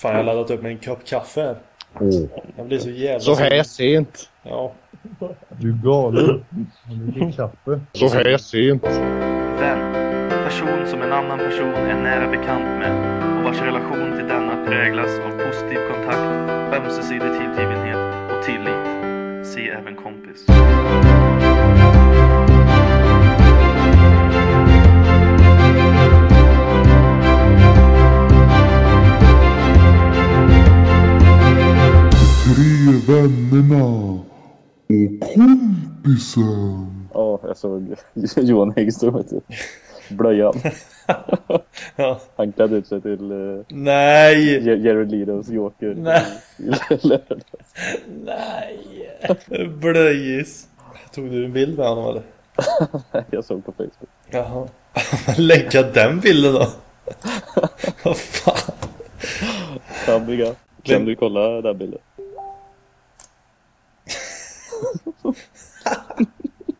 Fan, jag har laddat upp med en kopp kaffe här. Åh. Jag blir så jävla Så här sent. Ja. Du är galen. Dricker kaffe. Så här sent. Vän. Person som en annan person är nära bekant med och vars relation till denna präglas av positiv kontakt, ömsesidig tillgivenhet och tillit. Se även kompis. Tre vännerna och kompisen. Ja, jag såg Johan Häggström du. Blöjan. ja. Han klädde ut sig till uh, Nej! Jared Letos Joker. Nej. Nej! Blöjis. Tog du en bild med honom eller? jag såg på Facebook. Jaha. Lägga den bilden då? Vad fan? Kan du kolla den bilden?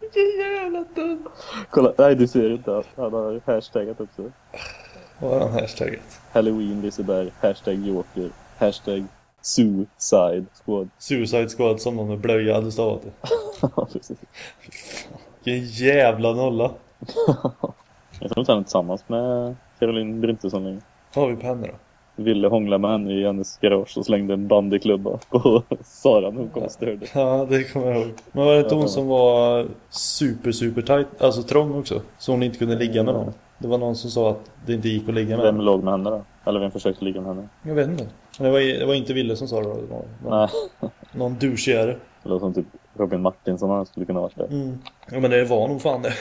Vilken jävla dum. Kolla, nej du ser inte. Han har hashtaggat också. Vad har han hashtaget? Halloween Liseberg, hashtag Joker, hashtag Suicide Squad. Suicide Squad som någon med blöja hade stavat det. Ja, precis. Vilken jävla nolla. Jag tror inte han är tillsammans med Caroline Bryntesson längre. Vad har vi på henne då? Ville hångla med henne i hennes garage och slängde en bandyklubba på Sara när hon kom och störde. Ja, det kommer jag ihåg. Men var det inte hon som var super, super tight, alltså trång också? Så hon inte kunde ligga med någon? Det var någon som sa att det inte gick att ligga med Vem henne. låg med henne då? Eller vem försökte ligga med henne? Jag vet inte. Det var, det var inte Ville som sa det då. Det någon, Nej. någon douchigare. Det låter som typ Robin Martinsson han skulle kunna varit där. Mm. Ja men det var nog fan det.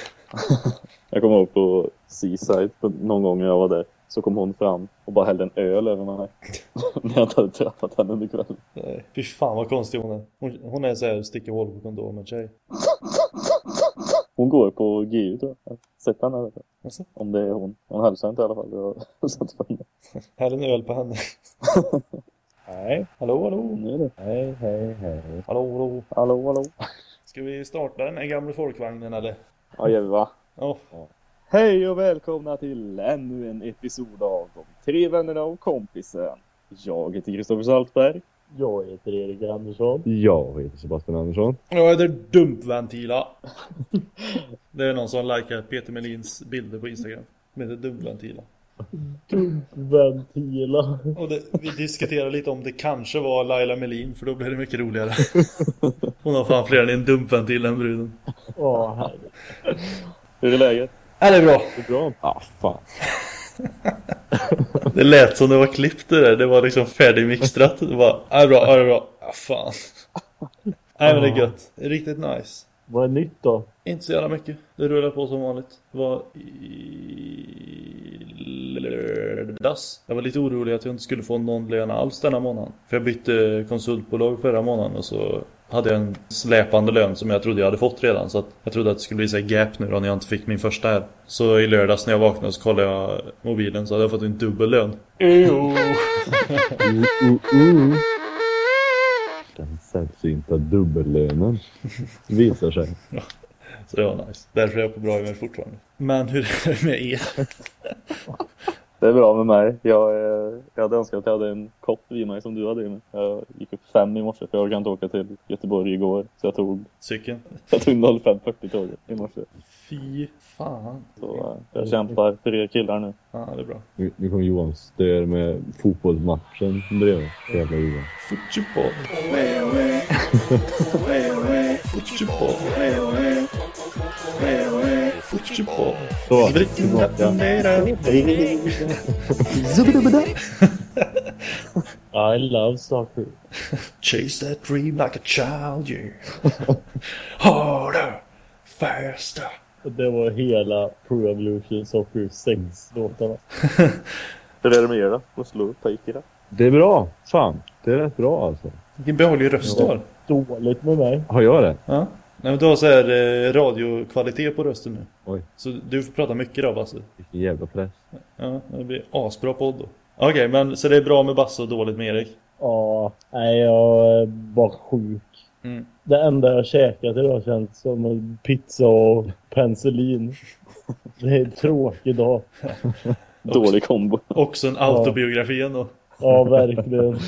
Jag kommer ihåg på Seaside någon gång när jag var där. Så kom hon fram och bara hällde en öl över mig. när jag inte hade träffat henne under kvällen. Nej, Fy fan vad konstig hon är. Hon, hon är såhär sticker hål på kondomen tjej. Hon går på GU tror jag. Sett henne där. Alltså, Om det är hon. Hon hälsar inte i alla fall. Jag sett på henne. häll en öl på henne. Nej. Hallå hallå. Nu är det. Hej, hej, hej. Hallå hallå. Hallå, hallå. Ska vi starta den här gamla folkvagnen eller? Ja, gör vi va? Ja. Hej och välkomna till ännu en episod av De tre vännerna och kompisen. Jag heter Kristoffer Saltberg. Jag heter Erik Andersson. Jag heter Sebastian Andersson. Jag heter Dumpventila. Det är någon som likar Peter Melins bilder på Instagram. Som heter Dumpventila. Ventila. Och det, vi diskuterade lite om det kanske var Laila Melin för då blir det mycket roligare. Hon har fan fler än en dumpventil den bruden. Ja, herregud. Hur är läget? Ja, det är bra. Det är bra. Ah, fan. Det lät som det var klippt det där. Det var liksom färdigmixtrat. Det var, ja det är bra, ja det är bra. Ja fan. Nej men det är gött. Det är riktigt nice. Vad är nytt då? Inte så jävla mycket. Det rullar på som vanligt. Det var i lördags. Jag var lite orolig att jag inte skulle få någon lön alls denna månaden. För jag bytte konsultbolag förra månaden och så hade jag en släpande lön som jag trodde jag hade fått redan. Så att jag trodde att det skulle bli så här gap nu då när jag inte fick min första här. Så i lördags när jag vaknade så kollade jag mobilen så hade jag fått en dubbel lön. Jo. Uh. Den sällsynta dubbellönen visar sig. Så det var nice. Därför är jag på bra humör fortfarande. Men hur är det med er? Det är bra med mig. Jag, eh, jag hade önskat att jag hade en kopp vid mig som du hade i mig. Jag gick upp fem i morse för jag orkade inte åka till Göteborg igår. Så jag tog, Cykeln? jag tog 05.40 tåget i morse. Fy fan. Så eh, jag kämpar för er killar nu. Ja, det är bra. Nu, nu kommer Johan stör med fotbollsmatchen bredvid. Jävla Johan. Fotboll. Fotboll. Fotboll. Så, I love soccer. Chase that dream like a child, yeah. Harder, faster. Det var hela Pro Evolution Soccer 6-låtarna. Hur är det med er då? Och slå upp Taiki då? Det är bra. Fan, det är rätt bra alltså. Vilken behaglig röst du har. Dåligt med mig. Har jag det? Ja. Nej, men du har så här eh, radiokvalitet på rösten nu. Oj. Så du får prata mycket då, Basse. Vilken jävla press. Ja, det blir asbra podd då. Okej, men så det är bra med Basse och dåligt med Erik? Ja, nej jag är bara sjuk. Mm. Det enda jag käkat idag känns som pizza och penicillin. Det är en tråkig dag. Dålig kombo. Också en autobiografi ändå. Ja, verkligen.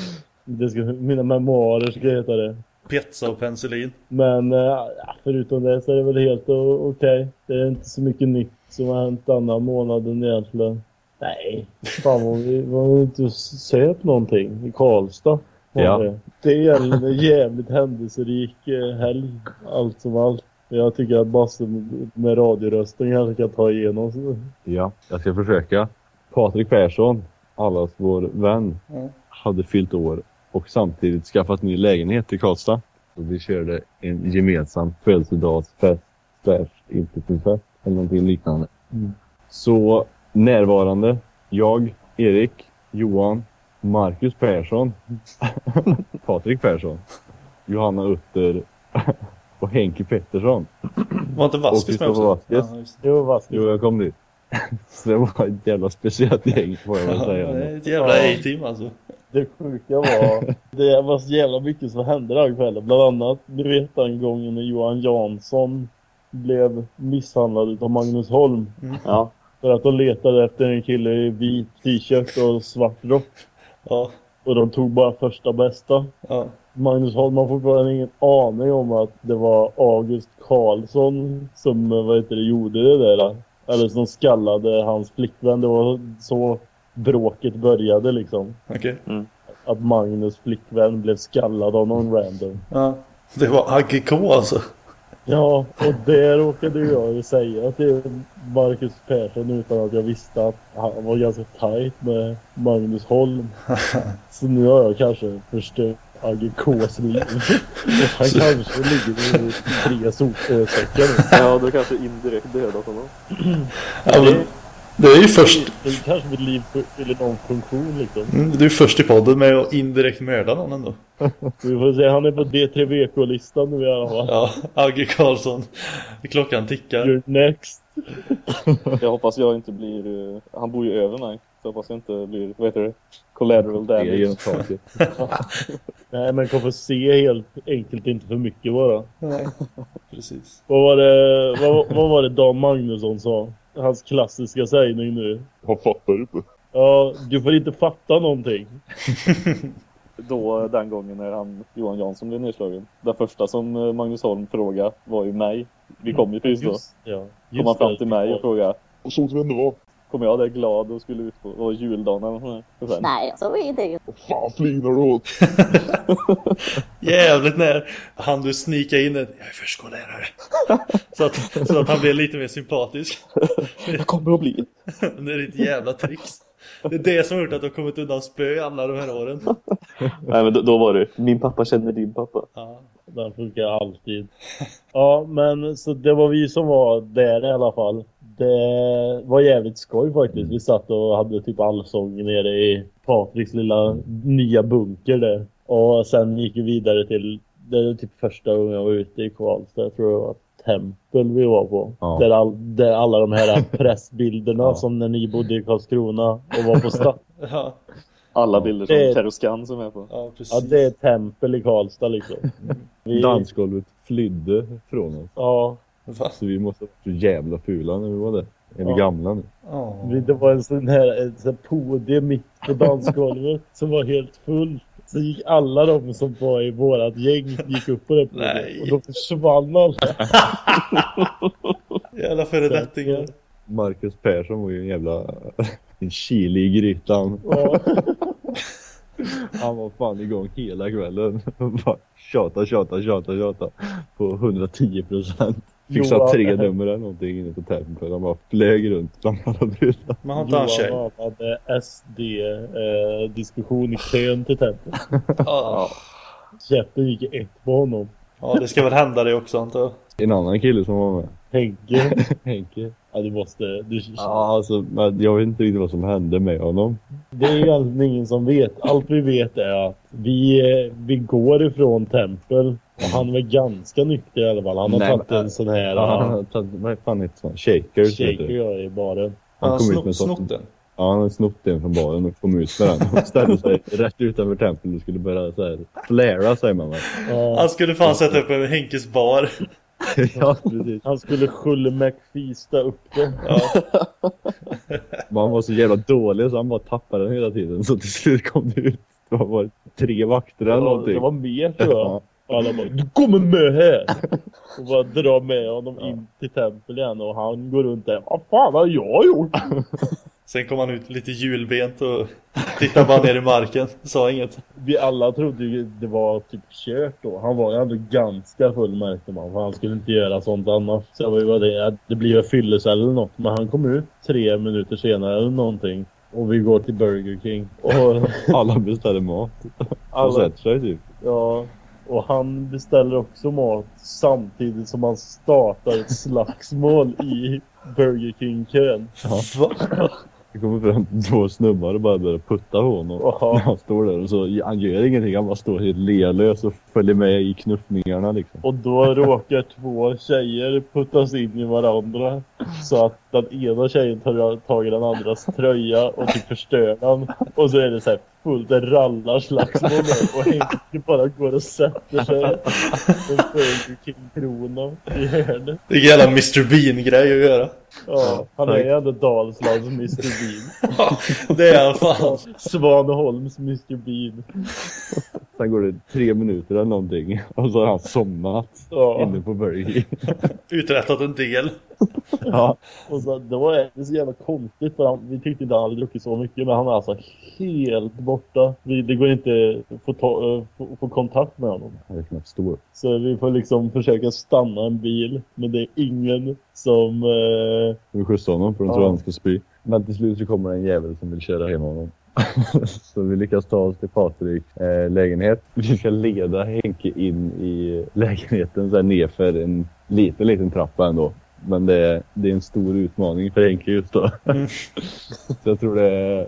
Det ska, mina memoarer ska heta det. Pizza och penicillin. Men eh, förutom det så är det väl helt okej. Det är inte så mycket nytt som har hänt denna månaden egentligen. Nej, fan vad vi var inte och söp någonting i Karlstad. Ja. Det. det är en jävligt händelserik eh, helg, allt som allt. Jag tycker att Basse med radiorösten kanske kan ta igenom. så- Ja, jag ska försöka. Patrik Persson, allas vår vän, Ja. hade fyllt år och samtidigt skaffat ny lägenhet i Karlstad. Och vi körde en gemensam födelsedagsfest slash inflyttningsfest eller någonting liknande. Mm. Så närvarande, jag, Erik, Johan, Marcus Persson, Patrik Persson, Johanna Utter och Henke Pettersson. Var inte Vaskis med också? Vasquez. Ja. Jo, vad Jo, jag kom dit. Så det var ett jävla speciellt gäng får jag väl Ja, säga. det är ett jävla Ja. A-team alltså. Det sjuka var, det var så jävla mycket som hände den kvällen. Bland annat, du vet den gången när Johan Jansson blev misshandlad av Magnus Holm. Ja. För att de letade efter en kille i vit t-shirt och svart rock. Ja, Och de tog bara första bästa. ja. Magnus Holm har fortfarande ingen aning om att det var August Karlsson som vad heter det, gjorde det där. Eller som skallade hans flickvän. Det var så bråket började liksom. Okej. Att Magnus flickvän blev skallad av någon random. Ja. Det var AGK alltså. Ja, och det råkade jag ju säga till Marcus Persson utan att jag visste att han var ganska tajt med Magnus Holm. Så nu har jag kanske förstört AGKs liv. Han kanske ligger i tre sopsäckar. Ja, du kanske indirekt dödat honom. Ja, men, det är ju först, Det kanske mitt liv fyller någon funktion liksom. mm, du är först i podden med att indirekt mörda någon ändå. Vi får se, han är på D3VK-listan nu i alla fall. Ja, Agge Karlsson. Klockan tickar. You're next. Jag hoppas jag inte blir... eh, Han bor ju över mig. Så jag hoppas jag inte blir, vad heter det? Collateral Det är genom damage. Nej men kommer se helt enkelt inte för mycket bara. Nej, precis. Vad var det, vad, vad var det Dan Magnusson sa? Hans klassiska sägning nu. Han fattar inte. Ja, du får inte fatta någonting. Då den gången när han, Johan Jansson blev nedslagen. Den första som eh, Magnus Holm frågade var ju mig. Vi kom ju precis då. Just, ja, Kom han fram till mig och frågade. Och såg du vem det var? Kom jag där glad och skulle ut på, var juldagen eller nåt sånt där. Och sen, Nej, jag såg ingenting. Vad fan flinar du åt? Jävligt när han du snika in ett, jag är förskollärare. Så att, så att han blir lite mer sympatisk. jag kommer att bli. Det är ditt jävla tricks. Det är det som har gjort att du har kommit undan spö alla de här åren. Nej men då, då var det, min pappa känner din pappa. Ja. Den funkar alltid. Ja, men så det var vi som var där i alla fall. Det var jävligt skoj faktiskt. Vi satt och hade typ allsång nere i Patriks lilla nya bunker där. Och sen gick vi vidare till, det var typ första gången jag var ute i Karlstad. Jag tror det var tempel vi var på. Ja. Där, all, där alla de här pressbilderna Ja. som när ni bodde i Karlskrona och var på stad. Ja, Alla bilder som Terroscan som är på. ja precis. Ja, det är tempel i Karlstad liksom. Vi, Dansgolvet flydde från oss. ja, Va? Så vi måste ha varit så jävla fula när vi var där. Är vi Ja. gamla nu? Ja. Vi- Det var en sån här, en sån här podium mitt på dansgolvet som var helt full. Så gick alla de som var i vårat gäng gick upp på det podiet. Nej. Och då försvann alla. Jävla föredettingar. Marcus Persson var ju en jävla... En chili i grytan. Ja, Han var fan igång hela kvällen. Bara Tjata, tjata, tjata, tjata. På 110 procent. Fixade Johan- tre nummer eller någonting inne på tempel. Han bara flög runt bland alla brudar. Man har inte han tjej. Johan hade SD-diskussion i kön till tempel. Ja. Käften gick ett på honom. ja, det ska väl hända det också antar jag. En annan kille som var med. Henke. Henke. Ja, du måste... Du, Ja, alltså, men jag vet inte riktigt vad som hände med honom. Det är egentligen ingen som vet. Allt vi vet är att vi, vi går ifrån tempel. Och han väl ganska nykter i alla fall. Han har Nej, tagit en sån här Ja, han har tagit, vad fan heter sån? Shaker. shaker jag i baren. Han har kom ut snott, med sånt. snott den. Ja, han hade snott den från baren och kom ut med den. Och ställde sig rätt utanför templet och skulle börja så här flära säger man väl. Ja, Han skulle fan sätta upp en Henkes bar. ja, precis. han skulle Schulle McFeasta upp det. Ja. Men han var så jävla dålig så han bara tappade den hela tiden. Så till slut kom det ut. Det var bara tre vakter eller var, någonting. det var mer tror jag. Ja. Och alla bara du kommer med här! Och bara drar med honom in till tempel igen och han går runt där. Vad fan har jag gjort? Sen kom han ut lite hjulbent och tittade bara ner i marken. Sa inget. Vi alla trodde ju det var typ kört då. Han var ju ändå ganska full märkte man. För han skulle inte göra sånt annars. Så vi var det, att det blir väl fyllecell eller något. Men han kom ut tre minuter senare eller någonting. Och vi går till Burger King. Och Alla beställer mat. Och alla, sätter sig typ. ja, och han beställer också mat samtidigt som han startar ett slagsmål i Burger King-kön. Va? Det kommer fram två snubbar och bara börjar putta på honom. Jaha. När han står där och så han gör ingenting. Han bara står helt lealös och följer med i knuffningarna liksom. Och då råkar två tjejer puttas in i varandra. Så att den ena tjejen tar tag i den andras tröja och typ förstör den. Och så är det så här fullt rallarslagsmål. Och Henke bara går och sätter sig. Och Burger King-krona i hörnet. Det är jävla Mr Bean-grej att göra. Ja, han är ju ändå Dalslands Mr Bean. Ja, det är han fan. Svaneholms Mr Bean. Sen går det tre minuter eller någonting. Och så har han somnat Ja. inne på Burger. Uträttat en del. Ja. Och så, det var det är så jävla konstigt för han, vi tyckte inte han hade druckit så mycket men han är alltså helt borta. Vi, det går inte att få, ta, eh, få, få kontakt med honom. Han är knappt stor. Så vi får liksom försöka stanna en bil men det är ingen som... Eh, Vi skjutsar honom för de Ja. tror han ska spy. Men till slut så kommer det en jävel som vill köra hem honom. så vi lyckas ta oss till Patriks eh, lägenhet. Vi ska leda Henke in i lägenheten så här nerför en liten, liten trappa ändå. Men det är, det är en stor utmaning för Henke just då. så jag tror det är...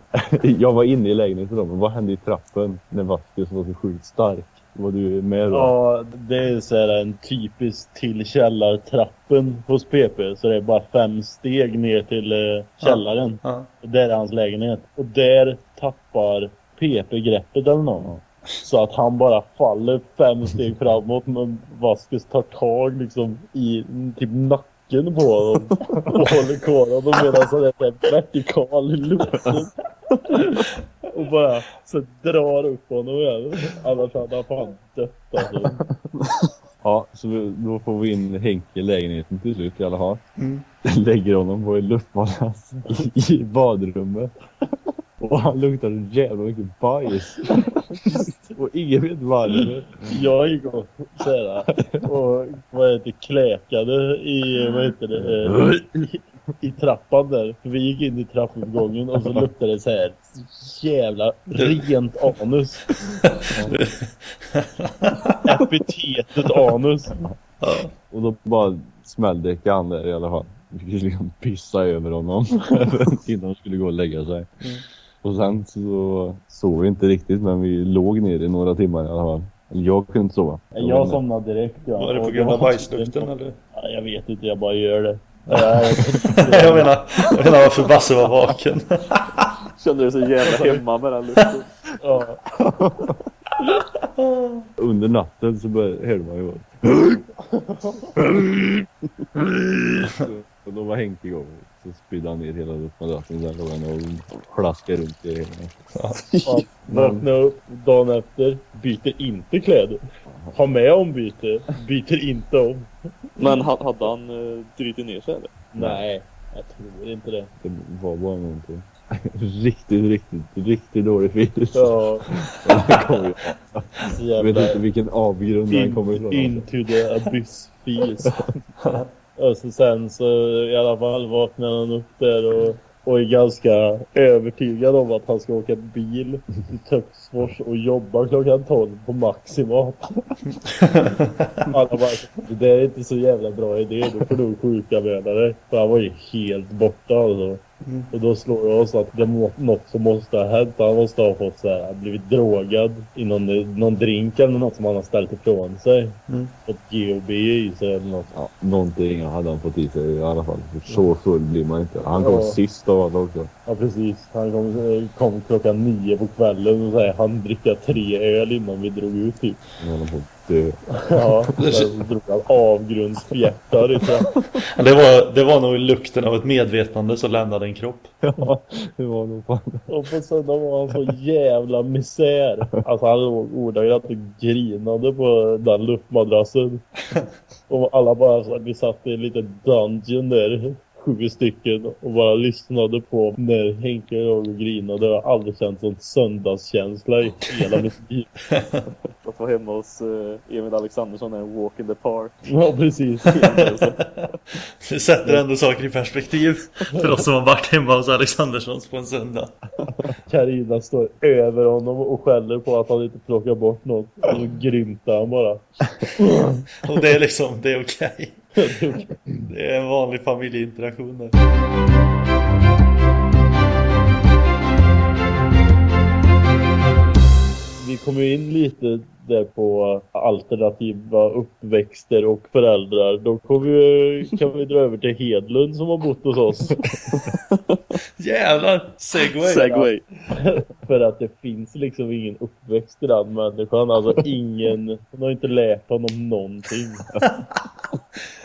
jag var inne i lägenheten då, men vad hände i trappen när Vasquez var så sjukt stark? Var du med då? ja, det är så här en typisk till källartrappen hos PP. Så det är bara fem steg ner till eh, källaren. Ja. Och där är hans lägenhet. Och där tappar PP greppet eller något. Så att han bara faller fem steg framåt men Vasquez tar tag liksom i typ nacken på honom. Och håller kvar honom medan han är vertikal i luften. Och bara så drar upp honom igen. Annars hade han fan dött alltså. Ja, så då får vi in Henke i lägenheten till slut i alla fall. Mm. Lägger honom på en luftmadrass i badrummet. Och han luktar så jävla mycket bajs. Och ingen vet varför. Jag gick och såhär och vad heter det, kläkade i, vad heter det, i, i trappan där. För vi gick in i trappuppgången och så luktade det så här jävla rent anus. Epitetet anus. Och då bara smällde han där i alla fall. Vi liksom pissa över honom innan han skulle gå och lägga sig. Och sen så sov vi inte riktigt men vi låg ner i några timmar i alla fall. Eller jag kunde inte sova. Jag somnade direkt ja. Var det på grund av bajslukten eller? Ja, jag vet inte, jag bara gör det. Ja, jag menar, jag menar varför Basse var vaken. Kände dig så jävla hemma med den lukten. ja. Under natten så började, hörde man ju Och då var Henke igång. Så spydde han ner hela luftmadrassen. Låg han och plaskade runt i hela Ja, vakna upp dagen efter, byter inte kläder. Ha med ombyte, byter inte om. Men ha- hade han uh, drutit ner sig eller? Nej, jag tror inte det. Det var bara någonting. riktigt, riktigt, riktigt dålig film. Ja, så Jag vet inte vilken avgrund den kommer ifrån. in, alltså. into the abyss. Och så sen så i alla fall vaknar han upp där och, och är ganska övertygad om att han ska åka bil till Töcksfors och jobba klockan 12 på Maximat. Alla bara, det där är inte så jävla bra idé, du får nog sjukanmäla dig. För han var ju helt borta alltså. Mm. Och då slår det oss att det är något som måste ha hänt. Han måste ha fått så här, blivit drogad i någon, någon drink eller något som han har ställt ifrån sig. Mm. Fått GHB i sig eller något. Ja, någonting hade han fått i sig i alla fall. Så mm. full blir man inte. Han kom ja. sist av allt också. Ja, precis. Han kom, eh, kom klockan nio på kvällen och så här, han dricka tre öl innan vi drog ut typ. Ja, 80. Eh, ja, drog han avgrundsfjärtar i det var, det var nog lukten av ett medvetande som lämnade en kropp. Ja, det var nog fan Och på söndag var han så jävla misär. Alltså han låg ordagrant och grinade på den luftmadrassen. Och alla bara vi satt i en liten dungeon där. Sju stycken och bara lyssnade på när Henke och grinade. Jag har aldrig känt sån söndagskänsla i hela mitt liv. Att vara hemma hos eh, Emil Alexandersson är en walk in the park. Ja, precis. Det sätter ändå saker i perspektiv för oss som har varit hemma hos Alexanderssons på en söndag. Carina står över honom och skäller på att han inte plockar bort något. Och så grymtar han bara. Och det är liksom, det är okej. Okej. Det är en vanlig familjeinteraktion där. Vi kommer ju in lite där på alternativa uppväxter och föräldrar. Då vi, kan vi dra över till Hedlund som har bott hos oss. Jävlar! Segway! Segway. För att det finns liksom ingen uppväxt i den människan. Alltså ingen, hon har inte lärt honom någonting.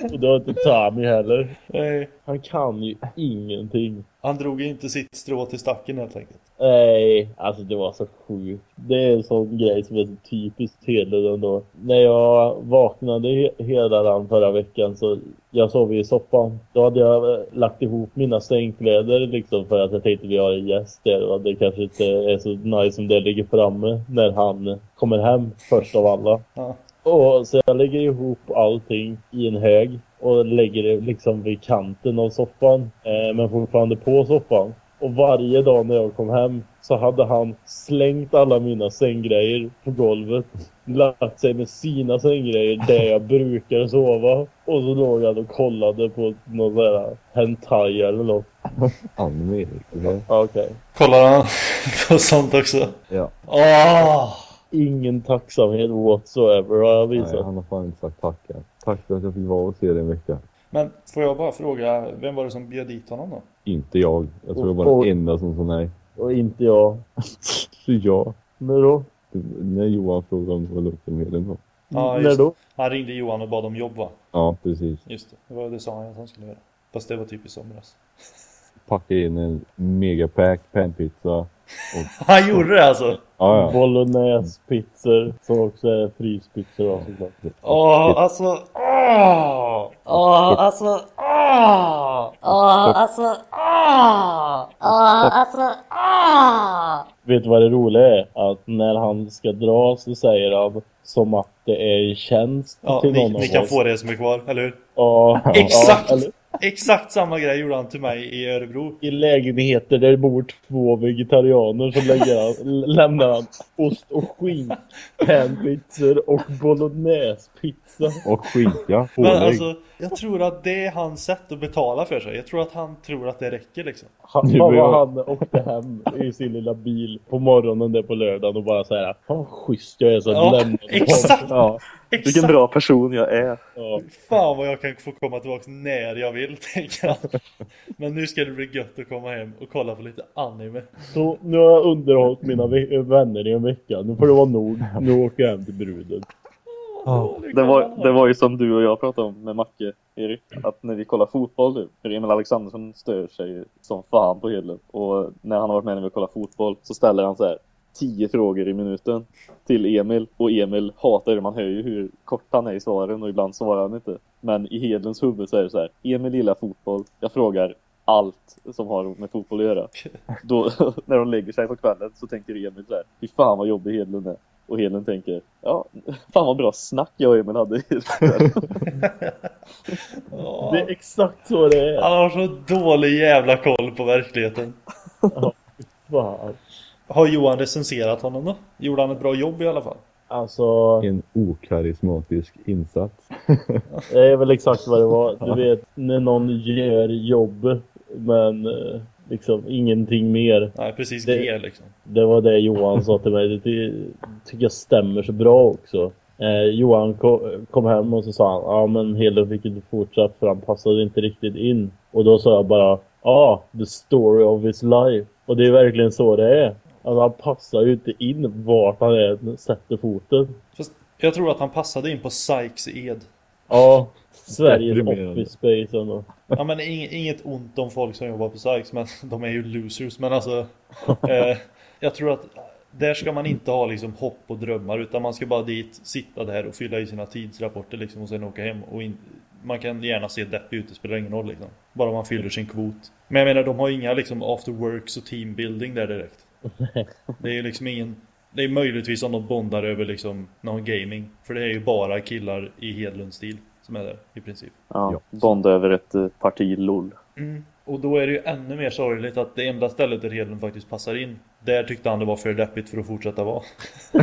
Och det har inte Tommy heller. Nej, Han kan ju ingenting. han drog inte sitt strå till stacken helt enkelt. Nej, alltså det var så sjukt. Det är en sån grej som är så typiskt Hedlund ändå. När jag vaknade he- hela den förra veckan så jag sov i soffan. Då hade jag lagt ihop mina sängkläder liksom för att jag tänkte vi har en gäst där och det kanske inte är så nice som det ligger framme när han kommer hem först av alla. Ja. Och så jag lägger ihop allting i en hög och lägger det liksom vid kanten av soffan. Eh, men fortfarande på soffan. Och varje dag när jag kom hem så hade han slängt alla mina sänggrejer på golvet. Lagt sig med sina sänggrejer där jag brukar sova. Och så låg han och kollade på någon sån här hentai eller något. Anime. Okej. Kollar han på sånt också? Ja. Åh! Ingen tacksamhet whatsoever har jag Nej, visat. han har fan inte sagt tack än. Tack för att jag fick vara och se dig en vecka. Men får jag bara fråga, vem var det som bjöd dit honom då? Inte jag. Jag tror jag var Och- den enda som sa nej. Och inte jag. Så ja. När då? När Johan frågade om det var den då. Ja, När just då? Han ringde Johan och bad om jobb va? Ja, precis. Just det, det var det sa han att han skulle göra. Fast det var typ i somras. Packa in en megapack panpizza. Han gjorde det alltså? Ja, ja. Bolognese-pizzor som också är fryspizzor då, såklart. Åh, alltså... Åh! Åh, alltså, åh! Åh, alltså, åh! Åh, alltså, åh! Vet du vad det roliga är? Att när han ska dra så säger han som att det är en tjänst Ja, till ni, någon ni av kan oss. få det som är kvar, eller hur? Ja, Exakt! Ja, eller, Exakt samma grej gjorde han till mig i Örebro. I lägenheter där det bor två vegetarianer så lägger lämnar han ost och skink, panpizzor och bolognese-pizza. Och skinka. Men Pålägg. alltså, jag tror att det är hans sätt att betala för sig. Jag tror att han tror att det räcker liksom. Han, jag- han åkte hem i sin lilla bil på morgonen där på lördagen och bara såhär Fan vad schysst jag är så Ja, lämnade exakt. Ja, Vilken Exakt! bra person jag är. ja. Fan vad jag kan få komma tillbaka när jag vill, tänker han. Men nu ska det bli gött att komma hem och kolla på lite anime. Så nu har jag underhållit mina vänner i en vecka. Nu får det vara nog. Nu åker jag hem till bruden. Det var, det var ju som du och jag pratade om med Macke, Erik. Att när vi kollar fotboll nu. För Emil Alexandersson stör sig som fan på Hedlund. Och när han har varit med när vi kollar fotboll så ställer han så här tio frågor i minuten till Emil. Och Emil hatar det. Man hör ju hur kort han är i svaren och ibland svarar han inte. Men i Hedlunds huvud så är det så här. Emil gillar fotboll. Jag frågar allt som har med fotboll att göra. Då, när de lägger sig på kvällen så tänker Emil så här. Fy fan vad jobbig Hedlund är. Och Hedlund tänker, ja, fan vad bra snack jag och Emil hade. Ja. Det är exakt så det är. Han har så dålig jävla koll på verkligheten. Fan. Har Johan recenserat honom då? Gjorde han ett bra jobb i alla fall? Alltså, En okarismatisk insats. det är väl exakt vad det var. Du vet, när någon gör jobb men eh, liksom ingenting mer. Nej, precis Det- G liksom. Det var det Johan sa till mig. Det ty- tycker jag stämmer så bra också. Eh, Johan ko- kom hem och så sa han ja men Hedlund fick inte fortsatt för han passade inte riktigt in. Och då sa jag bara ja, the story of his life. Och det är verkligen så det är. Alltså han passar ju inte in vart han är sätter foten. Fast Jag tror att han passade in på Sykes Ed. Ja, Sveriges. Office Space ändå. Ja men ing- inget ont om folk som jobbar på Sykes men de är ju losers men alltså eh, Jag tror att där ska man inte ha liksom hopp och drömmar utan man ska bara dit, sitta där och fylla i sina tidsrapporter liksom och sen åka hem och in, Man kan gärna se deppig ut, det spelar ingen roll liksom Bara man fyller sin kvot Men jag menar de har inga liksom after works och teambuilding där direkt Det är ju liksom ingen Det är möjligtvis om de bondar över liksom någon gaming För det är ju bara killar i Hedlund-stil som är där i princip Ja, Ja. Bond över ett eh, parti LOL. Mm. Och då är det ju ännu mer sorgligt att det enda stället där Hedlund faktiskt passar in Där tyckte han det var för deppigt för att fortsätta vara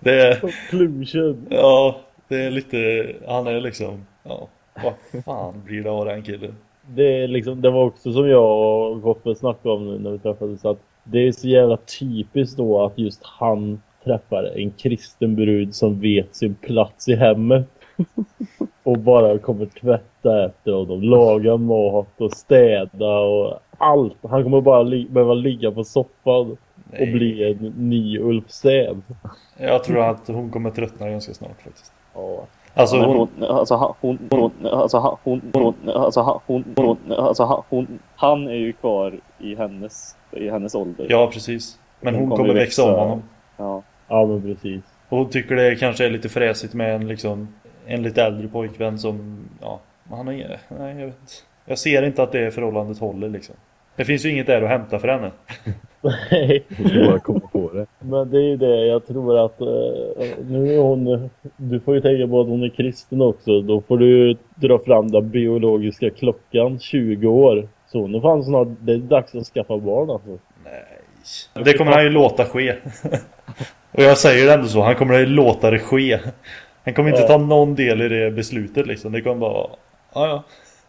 Det är, Conclusion. ja, det är lite, han är liksom, ja, vad fan blir det av den killen? Det, liksom, det var också som jag och Goffe snackade om nu när vi träffades att det är så jävla typiskt då att just han träffar en kristen brud som vet sin plats i hemmet. och bara kommer tvätta efter honom, laga mat och städa och allt. Han kommer bara li- behöva ligga på soffan och Nej. bli en ny Ulf Säv. Jag tror att hon kommer tröttna ganska snart faktiskt Ja. Alltså hon, alltså han, hon, hon, alltså hon, hon, alltså hon, hon, alltså han, hon, han är ju kvar i hennes, i hennes ålder. ja precis Men Hon hon kommer växa om honom Ja. ja, men precis. Och hon tycker det kanske är lite fräsigt med en liksom En lite äldre pojkvän som Ja Han har Nej jag vet inte Jag ser inte att det förhållandet håller liksom Det finns ju inget där att hämta för henne Nej. Bara komma på det. Men det är ju det, jag tror att eh, nu är hon, du får ju tänka på att hon är kristen också. Då får du dra fram den biologiska klockan 20 år. Så nu fan snart, det är dags att skaffa barn alltså. Nej Det kommer han ju låta ske Och jag säger det ändå så, han kommer ju låta det ske Han kommer inte Ja. ta någon del i det beslutet liksom Det kommer bara Ja ja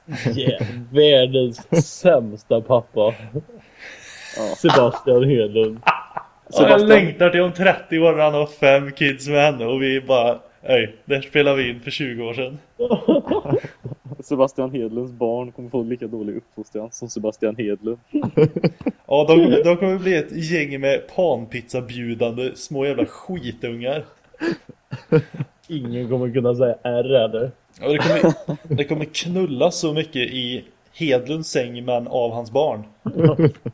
Yeah. Världens sämsta pappa. Sebastian Hedlund. Så jag Sebastian. längtar till om 30 år när han har fem kids med henne och vi bara Oj, där spelar vi in för 20 år sedan Sebastian Hedlunds barn kommer få lika dålig uppfostran som Sebastian Hedlund. Ja, de, de kommer bli ett gäng med panpizza-bjudande små jävla skitungar Ingen kommer kunna säga R eller? Ja, det, kommer, det kommer knullas så mycket i Hedlunds säng men av hans barn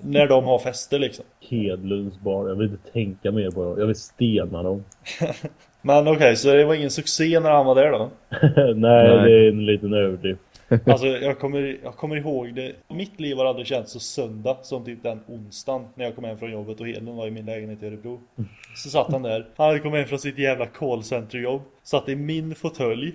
När de har fester liksom Hedlunds barn. Jag vill inte tänka mer på dem. Jag vill stena dem. Men okej, så det var ingen succé när han var där då? Nej, Nej. det är en liten överdrift. Alltså jag kommer, jag kommer ihåg det Mitt liv har aldrig känts så söndag som typ den onsdagen När jag kom hem från jobbet och Hedlund var i min lägenhet i Örebro Så satt han där Han hade kommit hem från sitt jävla callcenter-jobb Satt i min fåtölj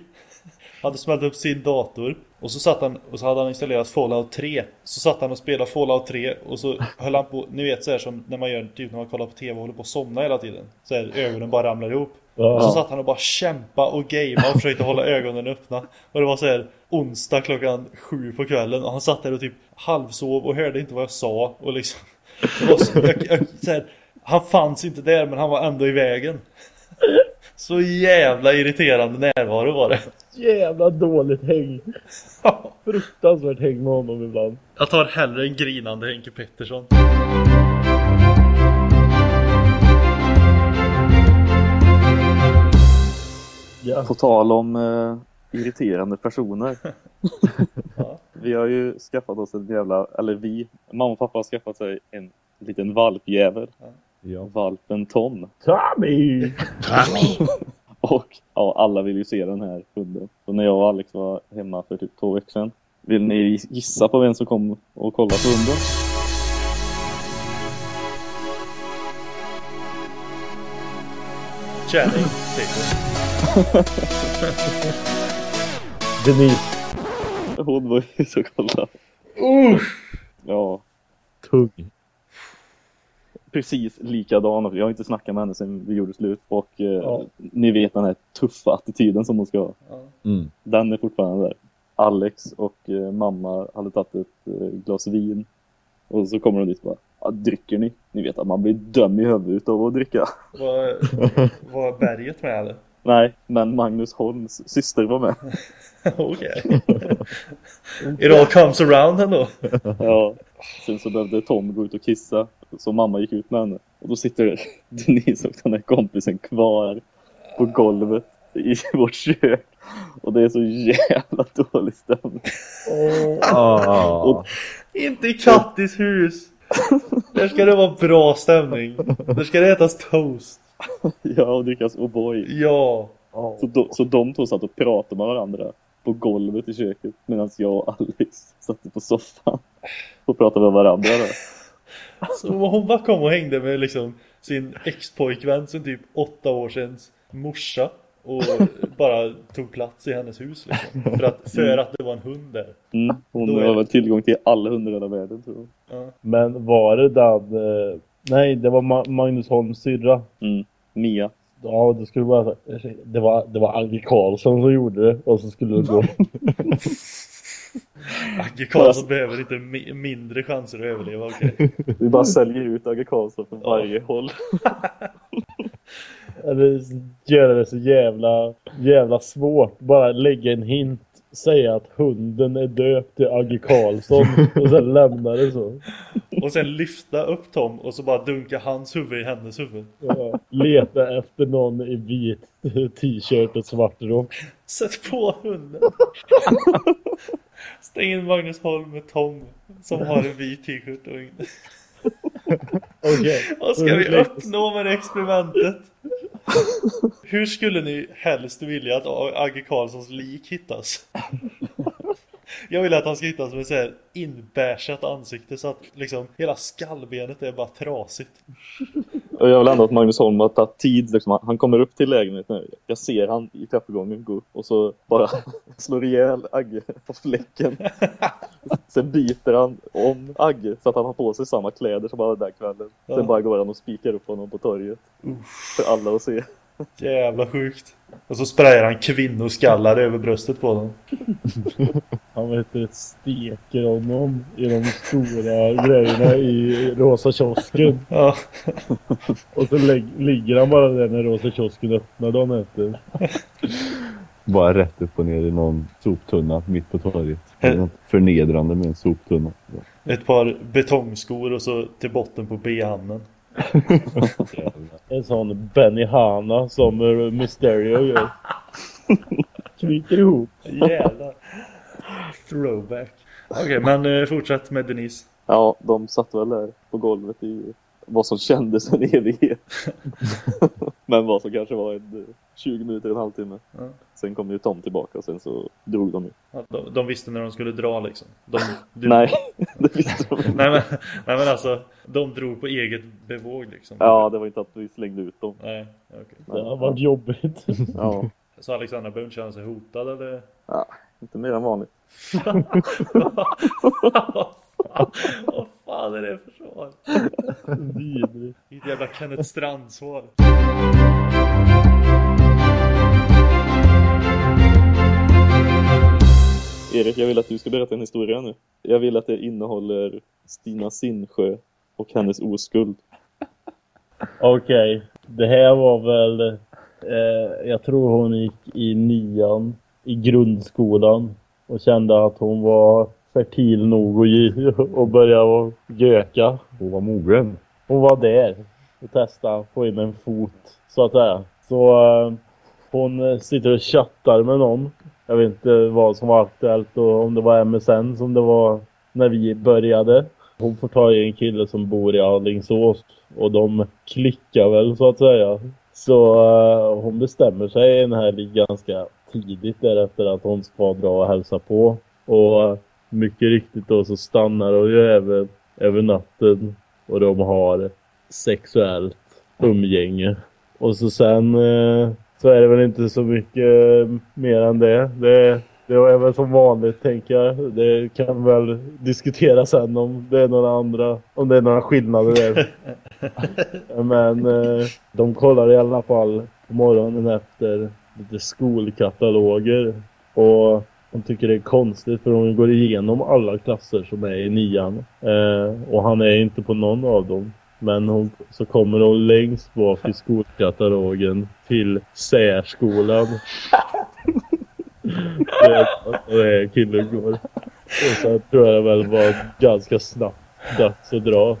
Hade smält upp sin dator Och så satt han och så hade han installerat Fallout 3 Så satt han och spelade Fallout 3 Och så höll han på, ni vet så här som när man gör typ när man kollar på TV och håller på att somna hela tiden Så här, ögonen bara ramlar ihop och så satt han och bara kämpa och gamea och försökte hålla ögonen öppna. Och det var så här onsdag klockan sju på kvällen och han satt där och typ halvsov och hörde inte vad jag sa och liksom så, jag, jag, så här, Han fanns inte där men han var ändå i vägen. Så jävla irriterande närvaro var det. Jävla dåligt häng. Fruktansvärt häng med honom ibland. Jag tar hellre en grinande Henke Pettersson. Ja. På tal om eh, irriterande personer. Ja. Vi har ju skaffat oss en jävla, eller vi, mamma och pappa har skaffat sig en liten valpjävel. Ja. Valpen Tom. Tommy! Och ja, alla vill ju se den här hunden. Så när jag och Alex var hemma för typ två veckor sedan. Vill ni gissa på vem som kom och kollade på hunden? Tatum. Denise. Hon var ju så kollade. Usch! Ja, Tung. Precis likadan. Jag har inte snackat med henne sedan vi gjorde slut. Och eh, Ja. ni vet den här tuffa attityden som hon ska ha. Mm. Den är fortfarande där. Alex och eh, mamma hade tagit ett eh, glas vin. Och så kommer de dit och bara, ja, dricker ni? Ni vet att man blir döm i huvudet av att dricka. Var, var berget med eller? Nej, men Magnus Holms syster var med. Okej. It all comes around ändå. Ja. Sen så behövde Tom gå ut och kissa. Så mamma gick ut med henne. Och då sitter Denise och den här kompisen kvar på golvet i vårt kök. Och det är så jävla dålig stämning. Ah. Och- Inte i Kattis hus! Där ska det vara bra stämning. Där ska det ätas toast. Ja, och drickas O'boy. Ja. Så, de, så de två satt och pratade med varandra på golvet i köket. Medan jag och Alex satt på soffan. Och pratade med varandra där. Så hon bara kom och hängde med liksom sin ex-pojkvän sen typ åtta år sedan morsa. Och bara tog plats i hennes hus liksom. För att, för att det var en hund där. Mm. Hon Då har väl tillgång till alla hundar i hela världen tror jag. Ja. Men var det den... eh, Nej, det var Ma- Magnus Holms syrra. Mm. Mia. Ja, det skulle bara det var, det var Agge Karlsson som gjorde det och så skulle det gå. Agge Karlsson behöver inte mi- mindre chanser att överleva, okej. Vi bara säljer ut Agge Karlsson från varje håll. Eller göra det så jävla, jävla svårt. Bara lägga en hint. Säga att hunden är döpt till Agge Karlsson och sen lämna det så. Och sen lyfta upp Tom och så bara dunka hans huvud i hennes huvud. Ja, leta efter någon i vit t-shirt och svart rock. Sätt på hunden. Stäng in Magnus Holm med Tom som har en vit t-shirt. Och... Okej. Vad ska vi uppnå med det experimentet? Hur skulle ni helst vilja att Agge Karlssons lik hittas? Jag vill att han ska hittas med så här inbärsat ansikte så att liksom hela skallbenet är bara trasigt. Och jag vill ändå att Magnus Holm har tagit tid. Liksom. Han- kommer upp till lägenheten. nu. Jag ser han i trappuppgången gå upp och så bara slår ihjäl Agge på fläcken. Sen byter han om Agge så att han har på sig samma kläder som han hade den kvällen. Sen bara går han och spikar upp honom på torget. För alla att se. Jävla sjukt. Och så sprayar han kvinnoskallar över bröstet på dem. Han vet du, steker honom i de stora grejerna i rosa kiosken. Ja. Och så ligger han bara där när rosa kiosken öppnar dagen efter. Bara rätt upp och ner i någon soptunna mitt på torget. Något förnedrande med en soptunna. Ett par betongskor och så till botten på B-hamnen. En sån Benny Hanna som eh, Mysterio gör. Knyter ihop. Jävlar. Throwback. Okej, men eh, fortsätt med Denise. Ja, de satt väl där på golvet i vad som kändes en evighet. Men vad som kanske var en eh, 20 minuter, en halvtimme. Ja. Sen kom ju Tom tillbaka och sen så drog de ju. Ja, De, de visste när de skulle dra liksom. De, du- Nej, det visste de inte. nej, men, nej men alltså, de drog på eget bevåg liksom. Ja, det var inte att vi slängde ut dem. Nej, okej. Det har varit jobbigt. Ja, Så Alexandra inte känna sig hotad eller? inte mer än vanligt. Vad fan är det för svar? Vidrigt. Vilket jävla Kenneth Strand-svar. Erik, jag vill att du ska berätta en historia nu. Jag vill att det innehåller Stina Sinsjö och hennes oskuld. Okej, det här var väl... Eh, jag tror hon gick i nian i grundskolan och kände att hon var fertil nog ge, och börja göka. Hon var mogen. Hon var där och testade att få in en fot så att säga. Så eh, hon sitter och chattar med någon. Jag vet inte vad som var aktuellt och om det var MSN som det var när vi började. Hon får ta i en kille som bor i Alingsås och de klickar väl så att säga. Så uh, hon bestämmer sig i den här ganska tidigt därefter att hon ska dra och hälsa på. Och uh, mycket riktigt då så stannar hon ju även över natten och de har sexuellt umgänge. Och så sen uh, så är det väl inte så mycket mer än det. Det, det är väl som vanligt tänker jag. Det kan väl diskuteras sen om det är några andra, om det är några skillnader där. Men eh, de kollar i alla fall på morgonen efter lite skolkataloger. Och de tycker det är konstigt för de går igenom alla klasser som är i nian. Eh, och han är inte på någon av dem. Men hon, så kommer hon längst bak i skolkatalogen till särskolan. det, det är killen går. Och sen tror jag det väl var ganska snabbt dags att dra.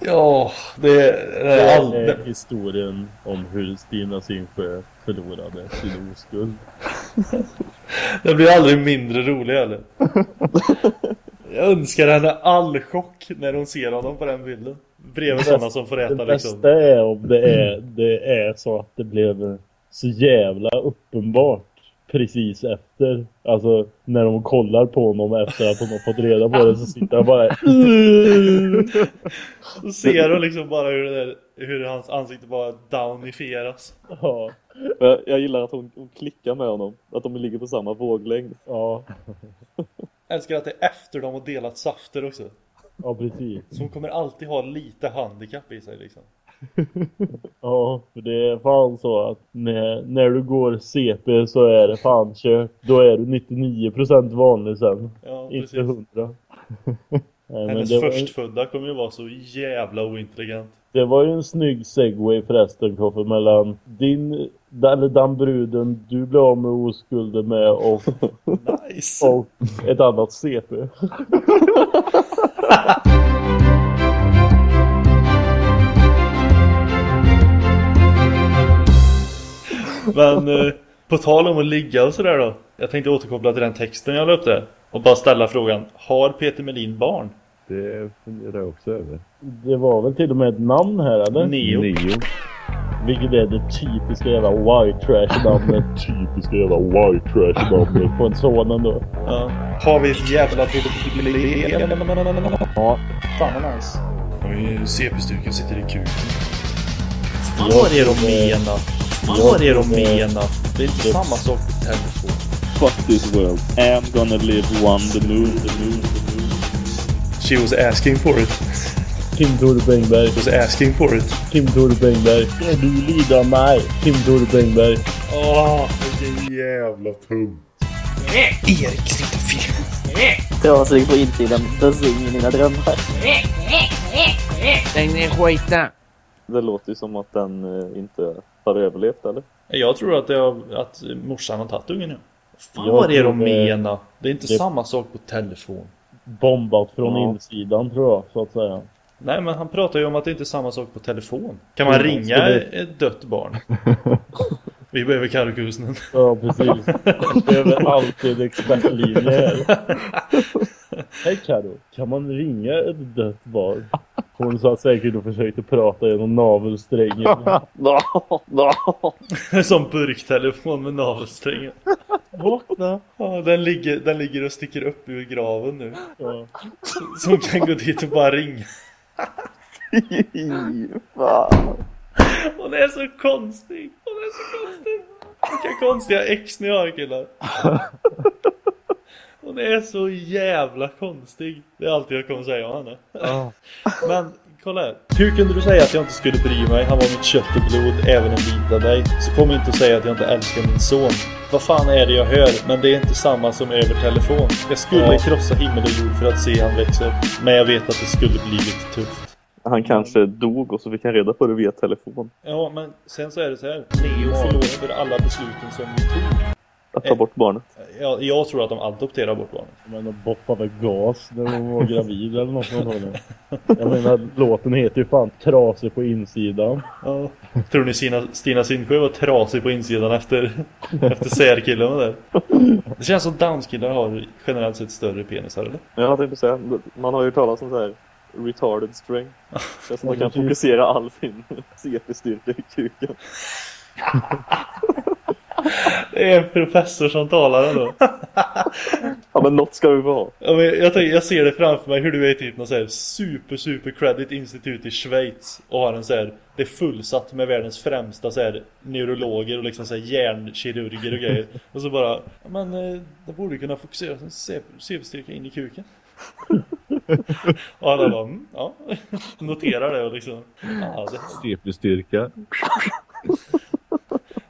Ja, det, det Det är all... är historien om hur Stina Sinsjö förlorade sin oskuld. Det blir aldrig mindre rolig heller. Jag önskar henne all chock när hon ser honom på den bilden. Bredvid sådana som får Det äta liksom. bästa är om det är, det är så att det blev så jävla uppenbart precis efter. Alltså när de kollar på honom efter att de har fått reda på det så sitter han bara Så ser hon liksom bara hur, där, hur hans ansikte bara downifieras. ja, Jag, jag gillar att hon, hon klickar med honom. Att de ligger på samma våglängd. ja, Älskar att det är efter de har delat safter också. ja precis. Så hon kommer alltid ha lite handikapp i sig liksom. Ja, för det är fan så att när, när du går CP så är det fan kört. Då är du 99% vanlig sen. Ja, Inte precis. 100. Nej, men Hennes var, förstfödda kommer ju vara så jävla ointelligent. det var ju en snygg segway förresten Koffe mellan din, eller den bruden du blev av med oskulden med och, Nice! och ett annat CP. Men eh, på tal om att ligga och sådär då. Jag tänkte återkoppla till den texten jag la upp där. Och bara ställa frågan. Har Peter Melin barn? Det funderar jag också över. Det var väl till och med ett namn här eller? Neo. Nio. Vilket är det typiska jävla white trash namnet. Typiska jävla white trash namnet. På en son ändå. Ja. Har vi ett jävla problem? Ja. Fan vad nice. Oj, CP-styrkan sitter i kuken. Vad det är de det- menar. Vad det är de det- menar. Det är inte det- samma sak på telefon. Fuck this world. I'm gonna live one the moon, the moon, the moon. She was asking for it. Kim Tore Bengberg. She was asking for it. Kim Tore Bengberg. Ska du lyda mig? Kim Tore Bengberg. Åh, vilken jävla tum. Erik, sluta filma. Trasig på insidan, bensin i mina drömmar. Stäng ner skiten! Det låter ju som att den eh, inte har överlevt eller? Jag tror att, är, att morsan har tagit ungen nu. Fan Jag vad det är de menar. Det är inte det- samma sak på telefon. Bombat från Ja. insidan tror jag, så att säga. Nej men han pratar ju om att det inte är samma sak på telefon. Kan man Mm, ringa det- ett dött barn? Vi behöver Karkusen. Ja, precis. Behöver alltid expertlinje här. Hej Karo, kan man ringa ett dött barn? Hon satt säkert och försökte prata genom navelsträngen. Som burktelefon med navelsträngen. Vakna! Ja, den, ligger, den ligger och sticker upp ur graven nu. Ja. Så hon kan gå dit och bara ringa. Fan. Hon är så konstig. Hon är så konstig. Vilka konstiga ex ni har killar. Hon är så jävla konstig. Det är allt jag kommer säga om henne. Men kolla här. Hur kunde du säga att jag inte skulle bry mig? Han var mitt kött och blod, även en bit av dig. Så kom inte och säga att jag inte älskar min son. Vad fan är det jag hör? Men det är inte samma som över telefon. Jag skulle Ja. krossa himmel och jord för att se han växa upp. Men jag vet att det skulle blivit tufft. Han kanske dog och så fick han reda på det via telefon. Ja, men sen så är det så här. Neo förlåt för alla besluten som vi tog. Att ta bort barnet. Jag, jag tror att de adopterar bort barnet. Men de boppade gas när hon var gravid eller något. Jag menar, låten heter ju fan Trasig på insidan. Ja. Tror ni Stina, Stina Sindsjö var trasig på insidan efter, efter särkillen var där? Det känns som danskillar har generellt sett större penisar eller? Ja, jag tänkte säga. Man har ju talat om så här retarded strength. Det är som man kan fokusera all sin CP-styrka i kuken. Det är en professor som talar ändå. Ja, men något ska vi få ha. Ja, jag, tänker, jag ser det framför mig hur du är typ någon så här super super credit institut i Schweiz och har en så här det är fullsatt med världens främsta så här neurologer och liksom så här hjärnkirurger och grejer. Och så bara, ja, men eh, det borde kunna fokusera CV-styrka in i kuken. och alla bara, mm, ja, noterar det och liksom, ja, det. CP-styrka.